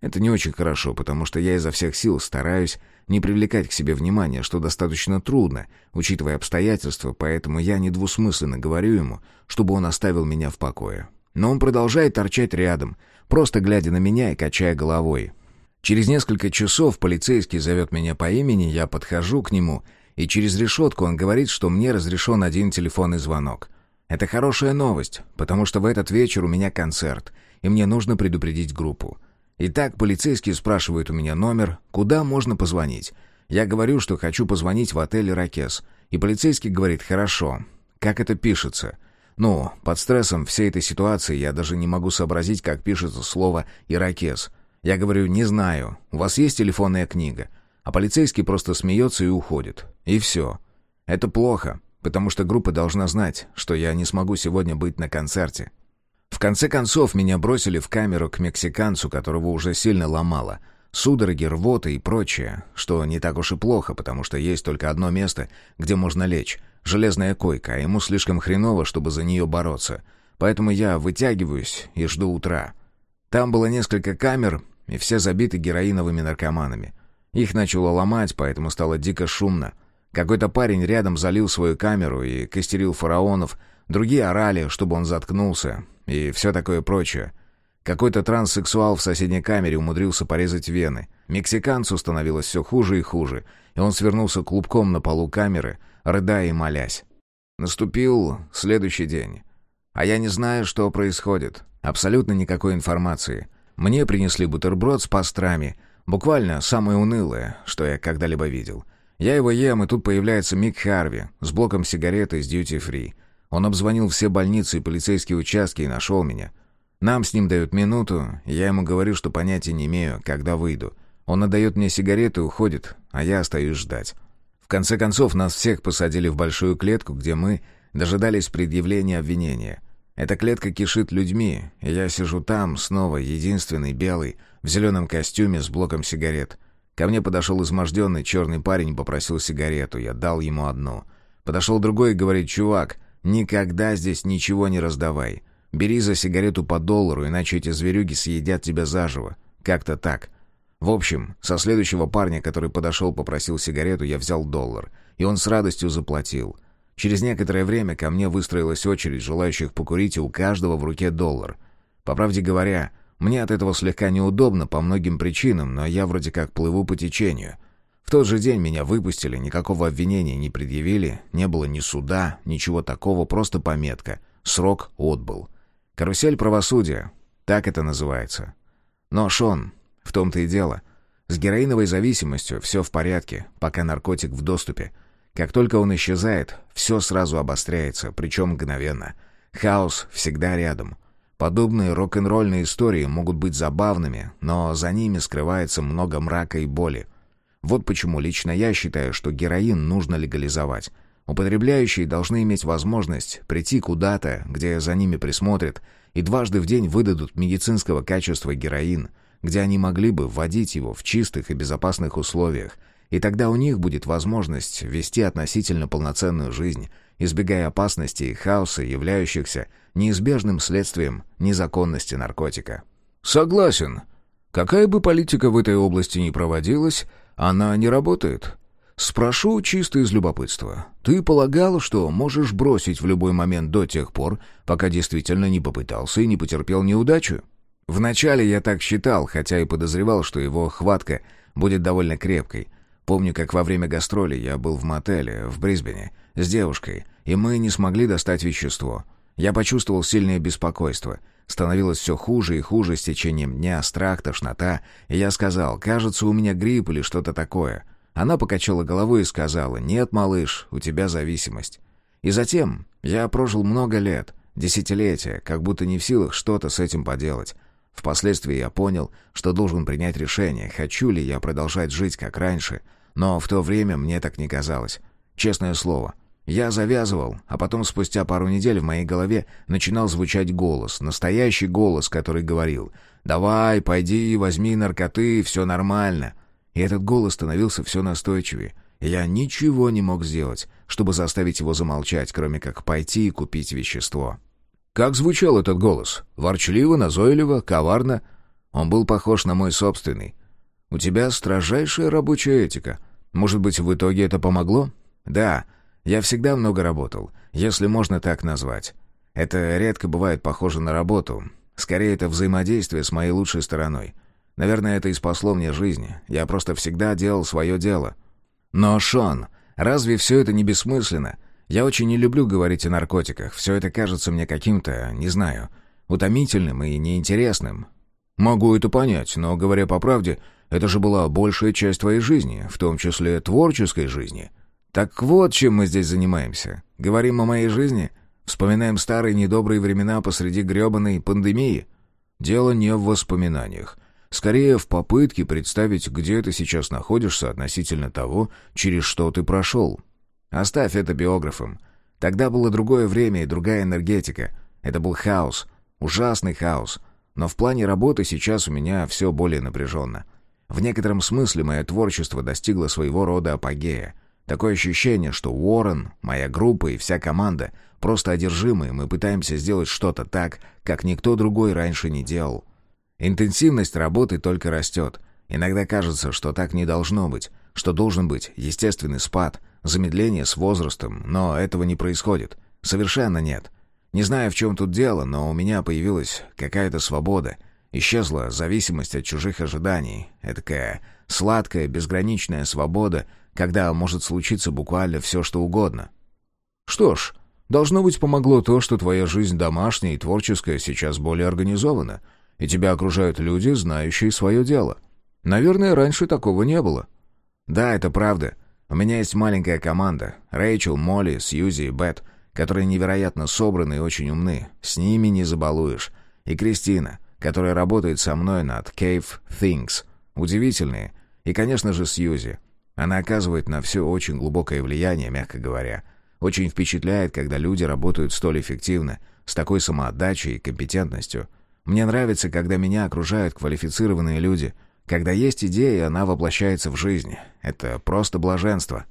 Это не очень хорошо, потому что я изо всех сил стараюсь не привлекать к себе внимания, что достаточно трудно, учитывая обстоятельства, поэтому я недвусмысленно говорю ему, чтобы он оставил меня в покое. Но он продолжает торчать рядом, просто глядя на меня и качая головой. Через несколько часов полицейский зовет меня по имени, я подхожу к нему, и через решетку он говорит, что мне разрешен один телефонный звонок. Это хорошая новость, потому что в этот вечер у меня концерт, и мне нужно предупредить группу. Итак, полицейский спрашивает у меня номер, куда можно позвонить. Я говорю, что хочу позвонить в отель «Иракес», и полицейский говорит «хорошо». Как это пишется? Ну, под стрессом всей этой ситуации я даже не могу сообразить, как пишется слово «Иракес». Я говорю, не знаю, у вас есть телефонная книга? А полицейский просто смеется и уходит. И все. Это плохо, потому что группа должна знать, что я не смогу сегодня быть на концерте. В конце концов, меня бросили в камеру к мексиканцу, которого уже сильно ломало. Судороги, рвота и прочее, что не так уж и плохо, потому что есть только одно место, где можно лечь, железная койка, а ему слишком хреново, чтобы за нее бороться. Поэтому я вытягиваюсь и жду утра. Там было несколько камер, и все забиты героиновыми наркоманами. Их начало ломать, поэтому стало дико шумно. Какой-то парень рядом залил свою камеру и костерил фараонов, другие орали, чтобы он заткнулся, и все такое прочее. Какой-то транссексуал в соседней камере умудрился порезать вены. Мексиканцу становилось все хуже и хуже, и он свернулся клубком на полу камеры, рыдая и молясь. Наступил следующий день. А я не знаю, что происходит. Абсолютно никакой информации. Мне принесли бутерброд с пастрами. Буквально самое унылое, что я когда-либо видел. Я его ем, и тут появляется Мик Харви с блоком сигарет из Free. Он обзвонил все больницы и полицейские участки и нашел меня. Нам с ним дают минуту, я ему говорю, что понятия не имею, когда выйду. Он отдает мне сигареты и уходит, а я остаюсь ждать. В конце концов, нас всех посадили в большую клетку, где мы дожидались предъявления обвинения. Эта клетка кишит людьми, и я сижу там, снова, единственный, белый, в зеленом костюме с блоком сигарет. Ко мне подошел изможденный черный парень попросил сигарету, я дал ему одну. Подошел другой и говорит, «Чувак, никогда здесь ничего не раздавай. Бери за сигарету по доллару, иначе эти зверюги съедят тебя заживо. Как-то так». В общем, со следующего парня, который подошел, попросил сигарету, я взял доллар. И он с радостью заплатил. Через некоторое время ко мне выстроилась очередь желающих покурить, и у каждого в руке доллар. По правде говоря, мне от этого слегка неудобно по многим причинам, но я вроде как плыву по течению. В тот же день меня выпустили, никакого обвинения не предъявили, не было ни суда, ничего такого, просто пометка. Срок отбыл. Карусель правосудия. Так это называется. Но, Шон, в том-то и дело. С героиновой зависимостью все в порядке, пока наркотик в доступе — как только он исчезает, все сразу обостряется, причем мгновенно. Хаос всегда рядом. Подобные рок-н-ролльные истории могут быть забавными, но за ними скрывается много мрака и боли. Вот почему лично я считаю, что героин нужно легализовать. Употребляющие должны иметь возможность прийти куда-то, где за ними присмотрят, и дважды в день выдадут медицинского качества героин, где они могли бы вводить его в чистых и безопасных условиях, и тогда у них будет возможность вести относительно полноценную жизнь, избегая опасностей и хаоса, являющихся неизбежным следствием незаконности наркотика. Согласен. Какая бы политика в этой области ни проводилась, она не работает. Спрошу чисто из любопытства. Ты полагал, что можешь бросить в любой момент до тех пор, пока действительно не попытался и не потерпел неудачу? Вначале я так считал, хотя и подозревал, что его хватка будет довольно крепкой, Помню, как во время гастроли я был в мотеле в Брисбене с девушкой, и мы не смогли достать вещество. Я почувствовал сильное беспокойство. Становилось все хуже и хуже с течением дня, страх, тошнота, и я сказал, кажется, у меня грипп или что-то такое. Она покачала головой и сказала, нет, малыш, у тебя зависимость. И затем я прожил много лет, десятилетия, как будто не в силах что-то с этим поделать. Впоследствии я понял, что должен принять решение, хочу ли я продолжать жить как раньше — но в то время мне так не казалось. Честное слово. Я завязывал, а потом спустя пару недель в моей голове начинал звучать голос, настоящий голос, который говорил «Давай, пойди, возьми наркоты, все нормально». И этот голос становился все настойчивее. Я ничего не мог сделать, чтобы заставить его замолчать, кроме как пойти и купить вещество. Как звучал этот голос? Ворчливо, назойливо, коварно? Он был похож на мой собственный. «У тебя строжайшая рабочая этика. Может быть, в итоге это помогло? Да, я всегда много работал, если можно так назвать. Это редко бывает похоже на работу. Скорее, это взаимодействие с моей лучшей стороной. Наверное, это и спасло мне жизнь. Я просто всегда делал свое дело. Но, Шон, разве все это не бессмысленно? Я очень не люблю говорить о наркотиках. Все это кажется мне каким-то, не знаю, утомительным и неинтересным. Могу это понять, но, говоря по правде, это же была большая часть твоей жизни, в том числе творческой жизни. Так вот, чем мы здесь занимаемся. Говорим о моей жизни? Вспоминаем старые недобрые времена посреди гребаной пандемии? Дело не в воспоминаниях. Скорее, в попытке представить, где ты сейчас находишься относительно того, через что ты прошел. Оставь это биографам. Тогда было другое время и другая энергетика. Это был хаос. Ужасный хаос. Но в плане работы сейчас у меня все более напряженно. В некотором смысле мое творчество достигло своего рода апогея. Такое ощущение, что Уоррен, моя группа и вся команда просто одержимы, и мы пытаемся сделать что-то так, как никто другой раньше не делал. Интенсивность работы только растет. Иногда кажется, что так не должно быть, что должен быть естественный спад, замедление с возрастом, но этого не происходит. Совершенно нет. Не знаю, в чем тут дело, но у меня появилась какая-то свобода. Исчезла зависимость от чужих ожиданий. Этакая сладкая, безграничная свобода, когда может случиться буквально все, что угодно. Что ж, должно быть помогло то, что твоя жизнь домашняя и творческая сейчас более организована, и тебя окружают люди, знающие свое дело. Наверное, раньше такого не было. Да, это правда. У меня есть маленькая команда. Рэйчел, Молли, Сьюзи и Бет, которые невероятно собраны и очень умны. С ними не забалуешь. И Кристина, которая работает со мной над Cave Things. Удивительные. И, конечно же, Сьюзи. Она оказывает на все очень глубокое влияние, мягко говоря. Очень впечатляет, когда люди работают столь эффективно, с такой самоотдачей и компетентностью. Мне нравится, когда меня окружают квалифицированные люди. Когда есть идея, она воплощается в жизнь. Это просто блаженство.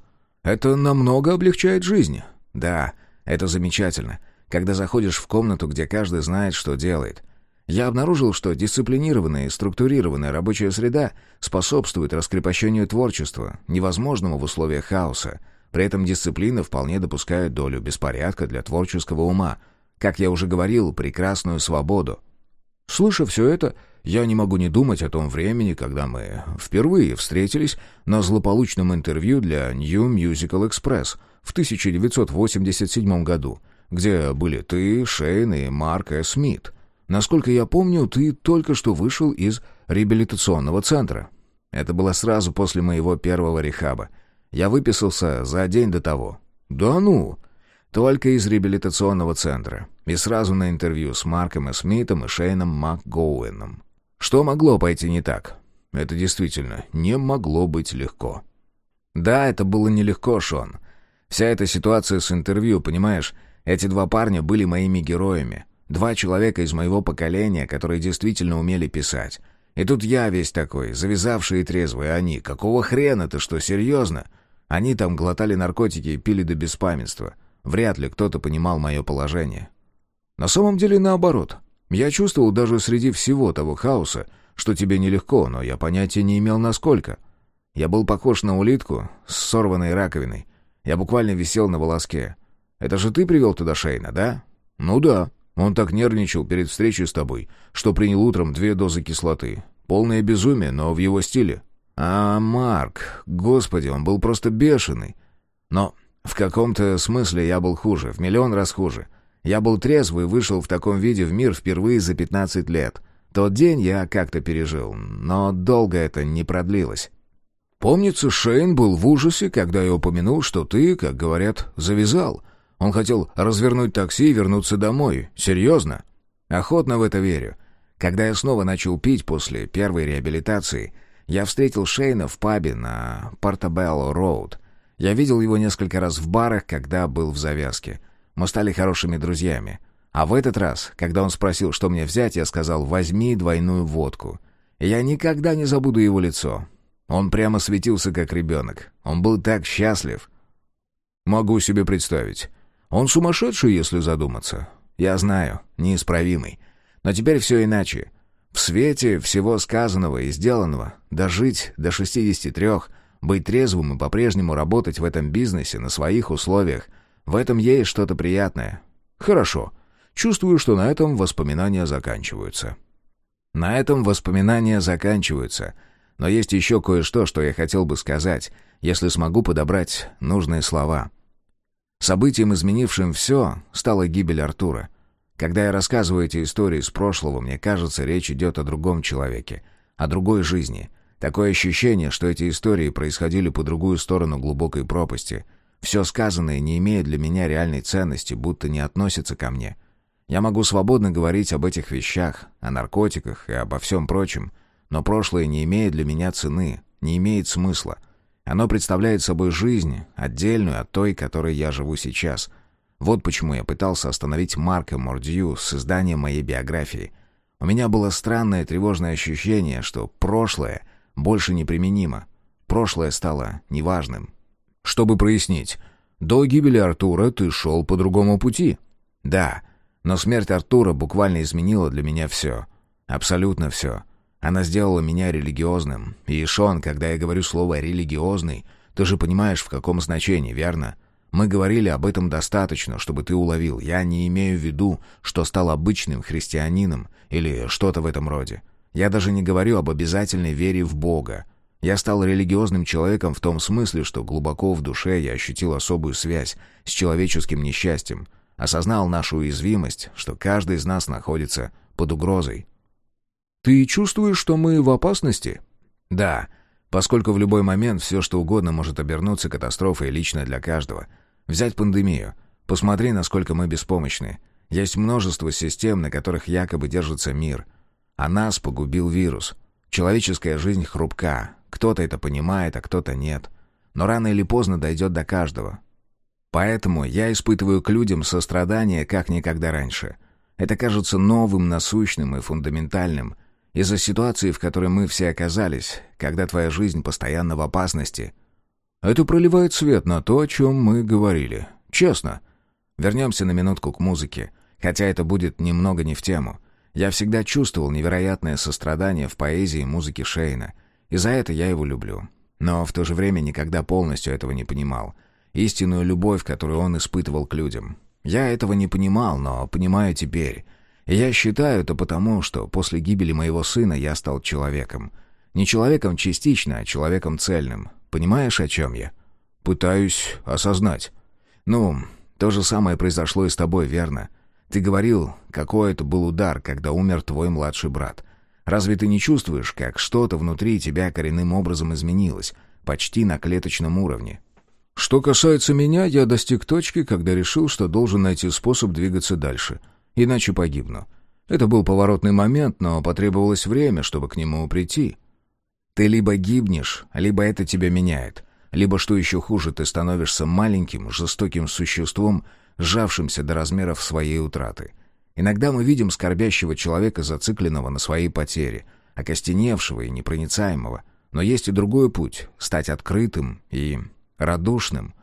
Это намного облегчает жизнь. Да, это замечательно. Когда заходишь в комнату, где каждый знает, что делает. Я обнаружил, что дисциплинированная и структурированная рабочая среда способствует раскрепощению творчества, невозможному в условиях хаоса. При этом дисциплина вполне допускает долю беспорядка для творческого ума. Как я уже говорил, прекрасную свободу. Слыша все это, я не могу не думать о том времени, когда мы впервые встретились на злополучном интервью для New Musical Express в 1987 году, где были ты, Шейн и Марк Э. Смит. Насколько я помню, ты только что вышел из реабилитационного центра. Это было сразу после моего первого рехаба. Я выписался за день до того. Да ну! Только из реабилитационного центра. И сразу на интервью с Марком и Смитом и Шейном МакГоуэном. Что могло пойти не так? Это действительно не могло быть легко. Да, это было нелегко, Шон. Вся эта ситуация с интервью, понимаешь, эти два парня были моими героями. Два человека из моего поколения, которые действительно умели писать. И тут я весь такой, завязавший и трезвый, а они. Какого хрена ты что, серьезно? Они там глотали наркотики и пили до беспамятства. Вряд ли кто-то понимал мое положение. На самом деле наоборот. Я чувствовал даже среди всего того хаоса, что тебе нелегко, но я понятия не имел насколько. Я был похож на улитку с сорванной раковиной. Я буквально висел на волоске. Это же ты привел туда Шейна, да? Ну да. Он так нервничал перед встречей с тобой, что принял утром две дозы кислоты. Полное безумие, но в его стиле. А Марк, господи, он был просто бешеный. Но в каком-то смысле я был хуже, в миллион раз хуже. Я был трезвый и вышел в таком виде в мир впервые за 15 лет. Тот день я как-то пережил, но долго это не продлилось. Помнится, Шейн был в ужасе, когда я упомянул, что ты, как говорят, завязал. Он хотел развернуть такси и вернуться домой. Серьезно? Охотно в это верю. Когда я снова начал пить после первой реабилитации, я встретил Шейна в пабе на Портабелло-Роуд — я видел его несколько раз в барах, когда был в завязке. Мы стали хорошими друзьями. А в этот раз, когда он спросил, что мне взять, я сказал «возьми двойную водку». Я никогда не забуду его лицо. Он прямо светился, как ребенок. Он был так счастлив. Могу себе представить. Он сумасшедший, если задуматься. Я знаю, неисправимый. Но теперь все иначе. В свете всего сказанного и сделанного, дожить до 63 быть трезвым и по-прежнему работать в этом бизнесе на своих условиях. В этом есть что-то приятное. Хорошо. Чувствую, что на этом воспоминания заканчиваются. На этом воспоминания заканчиваются. Но есть еще кое-что, что я хотел бы сказать, если смогу подобрать нужные слова. Событием, изменившим все, стала гибель Артура. Когда я рассказываю эти истории из прошлого, мне кажется, речь идет о другом человеке, о другой жизни — Такое ощущение, что эти истории происходили по другую сторону глубокой пропасти. Все сказанное не имеет для меня реальной ценности, будто не относится ко мне. Я могу свободно говорить об этих вещах, о наркотиках и обо всем прочем, но прошлое не имеет для меня цены, не имеет смысла. Оно представляет собой жизнь, отдельную от той, которой я живу сейчас. Вот почему я пытался остановить Марка Мордью с изданием моей биографии. У меня было странное тревожное ощущение, что прошлое — больше неприменимо. Прошлое стало неважным. Чтобы прояснить, до гибели Артура ты шел по другому пути. Да, но смерть Артура буквально изменила для меня все. Абсолютно все. Она сделала меня религиозным. И, Шон, когда я говорю слово «религиозный», ты же понимаешь, в каком значении, верно? Мы говорили об этом достаточно, чтобы ты уловил. Я не имею в виду, что стал обычным христианином или что-то в этом роде. Я даже не говорю об обязательной вере в Бога. Я стал религиозным человеком в том смысле, что глубоко в душе я ощутил особую связь с человеческим несчастьем, осознал нашу уязвимость, что каждый из нас находится под угрозой. «Ты чувствуешь, что мы в опасности?» «Да, поскольку в любой момент все, что угодно может обернуться катастрофой лично для каждого. Взять пандемию. Посмотри, насколько мы беспомощны. Есть множество систем, на которых якобы держится мир. А нас погубил вирус. Человеческая жизнь хрупка. Кто-то это понимает, а кто-то нет. Но рано или поздно дойдет до каждого. Поэтому я испытываю к людям сострадание, как никогда раньше. Это кажется новым, насущным и фундаментальным. Из-за ситуации, в которой мы все оказались, когда твоя жизнь постоянно в опасности. Это проливает свет на то, о чем мы говорили. Честно. Вернемся на минутку к музыке. Хотя это будет немного не в тему. Я всегда чувствовал невероятное сострадание в поэзии и музыке Шейна. И за это я его люблю. Но в то же время никогда полностью этого не понимал. Истинную любовь, которую он испытывал к людям. Я этого не понимал, но понимаю теперь. Я считаю это потому, что после гибели моего сына я стал человеком. Не человеком частично, а человеком цельным. Понимаешь, о чем я? Пытаюсь осознать. Ну, то же самое произошло и с тобой, верно? Ты говорил, какой это был удар, когда умер твой младший брат. Разве ты не чувствуешь, как что-то внутри тебя коренным образом изменилось, почти на клеточном уровне? Что касается меня, я достиг точки, когда решил, что должен найти способ двигаться дальше, иначе погибну. Это был поворотный момент, но потребовалось время, чтобы к нему прийти. Ты либо гибнешь, либо это тебя меняет. Либо, что еще хуже, ты становишься маленьким, жестоким существом, сжавшимся до размеров своей утраты. Иногда мы видим скорбящего человека, зацикленного на своей потере, окостеневшего и непроницаемого. Но есть и другой путь — стать открытым и радушным.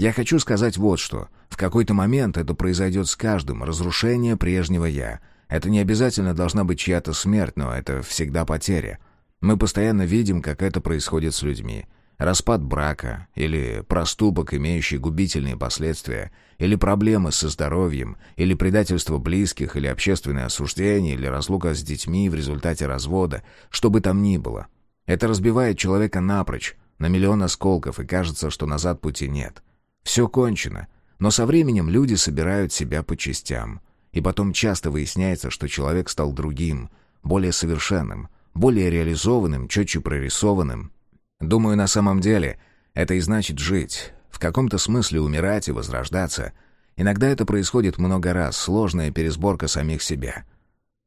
Я хочу сказать вот что. В какой-то момент это произойдет с каждым, разрушение прежнего «я». Это не обязательно должна быть чья-то смерть, но это всегда потеря. Мы постоянно видим, как это происходит с людьми — распад брака или проступок, имеющий губительные последствия, или проблемы со здоровьем, или предательство близких, или общественное осуждение, или разлука с детьми в результате развода, что бы там ни было. Это разбивает человека напрочь, на миллион осколков, и кажется, что назад пути нет. Все кончено, но со временем люди собирают себя по частям. И потом часто выясняется, что человек стал другим, более совершенным, более реализованным, четче прорисованным, Думаю, на самом деле это и значит жить, в каком-то смысле умирать и возрождаться. Иногда это происходит много раз, сложная пересборка самих себя.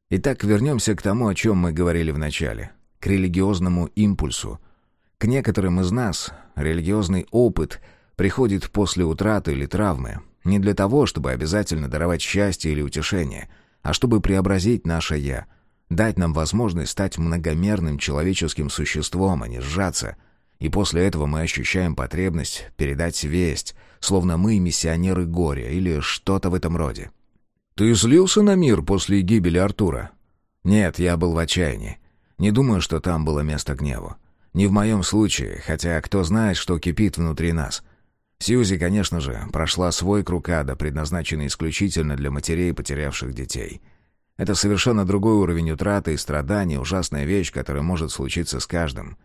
Итак, вернемся к тому, о чем мы говорили в начале, к религиозному импульсу. К некоторым из нас религиозный опыт приходит после утраты или травмы, не для того, чтобы обязательно даровать счастье или утешение, а чтобы преобразить наше «я», дать нам возможность стать многомерным человеческим существом, а не сжаться. И после этого мы ощущаем потребность передать весть, словно мы миссионеры горя или что-то в этом роде. «Ты злился на мир после гибели Артура?» «Нет, я был в отчаянии. Не думаю, что там было место гневу. Не в моем случае, хотя кто знает, что кипит внутри нас». Сьюзи, конечно же, прошла свой круг ада, предназначенный исключительно для матерей, потерявших детей — это совершенно другой уровень утраты и страданий, ужасная вещь, которая может случиться с каждым.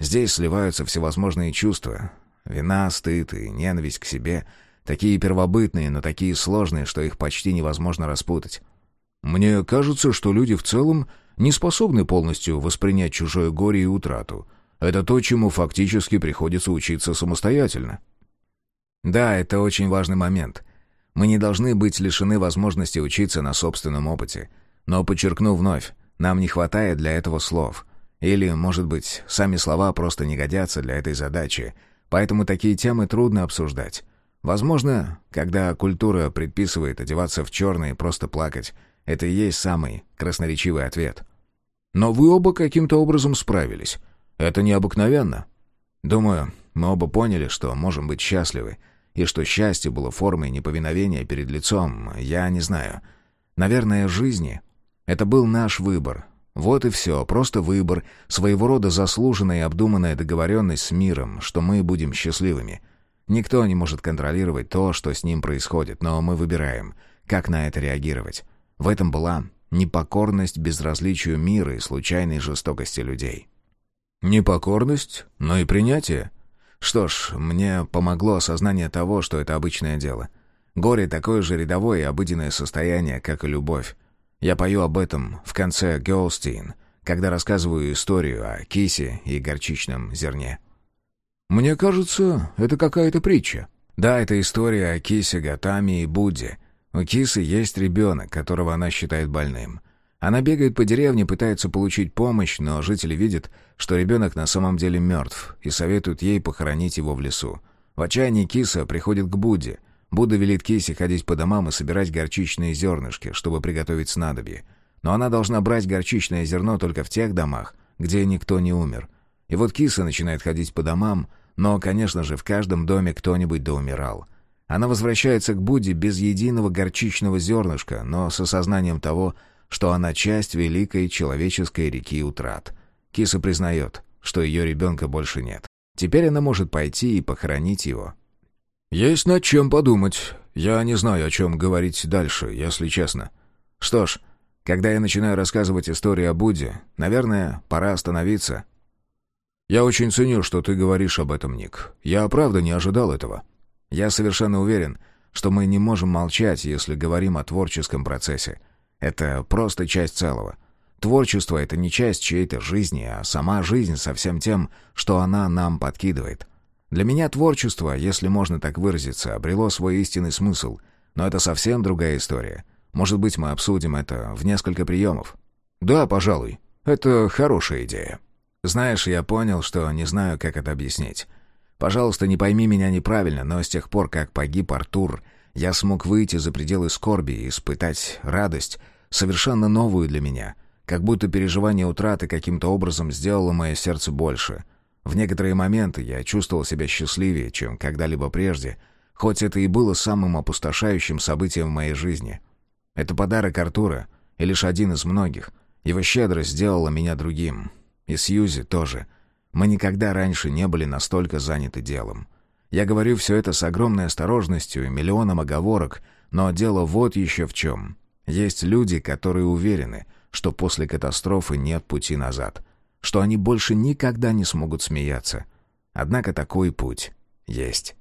Здесь сливаются всевозможные чувства. Вина, стыд и ненависть к себе. Такие первобытные, но такие сложные, что их почти невозможно распутать. Мне кажется, что люди в целом не способны полностью воспринять чужое горе и утрату. Это то, чему фактически приходится учиться самостоятельно. Да, это очень важный момент. Мы не должны быть лишены возможности учиться на собственном опыте. Но, подчеркну вновь, нам не хватает для этого слов. Или, может быть, сами слова просто не годятся для этой задачи. Поэтому такие темы трудно обсуждать. Возможно, когда культура предписывает одеваться в черное и просто плакать, это и есть самый красноречивый ответ. Но вы оба каким-то образом справились. Это необыкновенно. Думаю, Мы оба поняли, что можем быть счастливы, и что счастье было формой неповиновения перед лицом, я не знаю. Наверное, жизни. Это был наш выбор. Вот и все, просто выбор, своего рода заслуженная и обдуманная договоренность с миром, что мы будем счастливыми. Никто не может контролировать то, что с ним происходит, но мы выбираем, как на это реагировать. В этом была непокорность безразличию мира и случайной жестокости людей. Непокорность, но и принятие. Что ж, мне помогло осознание того, что это обычное дело. Горе такое же рядовое и обыденное состояние, как и любовь. Я пою об этом в конце «Гелстин», когда рассказываю историю о кисе и горчичном зерне. «Мне кажется, это какая-то притча». «Да, это история о кисе, Гатаме и Будде. У кисы есть ребенок, которого она считает больным. Она бегает по деревне, пытается получить помощь, но жители видят, что ребенок на самом деле мертв, и советуют ей похоронить его в лесу. В отчаянии киса приходит к Будде. Будда велит кисе ходить по домам и собирать горчичные зернышки, чтобы приготовить снадобье. Но она должна брать горчичное зерно только в тех домах, где никто не умер. И вот киса начинает ходить по домам, но, конечно же, в каждом доме кто-нибудь доумирал. Она возвращается к Будде без единого горчичного зернышка, но с осознанием того, что она часть великой человеческой реки утрат. Киса признает, что ее ребенка больше нет. Теперь она может пойти и похоронить его. «Есть над чем подумать. Я не знаю, о чем говорить дальше, если честно. Что ж, когда я начинаю рассказывать историю о Будде, наверное, пора остановиться». «Я очень ценю, что ты говоришь об этом, Ник. Я правда не ожидал этого». «Я совершенно уверен, что мы не можем молчать, если говорим о творческом процессе. Это просто часть целого. Творчество — это не часть чьей-то жизни, а сама жизнь со всем тем, что она нам подкидывает. Для меня творчество, если можно так выразиться, обрело свой истинный смысл. Но это совсем другая история. Может быть, мы обсудим это в несколько приемов. Да, пожалуй. Это хорошая идея. Знаешь, я понял, что не знаю, как это объяснить. Пожалуйста, не пойми меня неправильно, но с тех пор, как погиб Артур, я смог выйти за пределы скорби и испытать радость, совершенно новую для меня, как будто переживание утраты каким-то образом сделало мое сердце больше. В некоторые моменты я чувствовал себя счастливее, чем когда-либо прежде, хоть это и было самым опустошающим событием в моей жизни. Это подарок Артура, и лишь один из многих. Его щедрость сделала меня другим. И Сьюзи тоже. Мы никогда раньше не были настолько заняты делом. Я говорю все это с огромной осторожностью и миллионом оговорок, но дело вот еще в чем. Есть люди, которые уверены, что после катастрофы нет пути назад, что они больше никогда не смогут смеяться. Однако такой путь есть.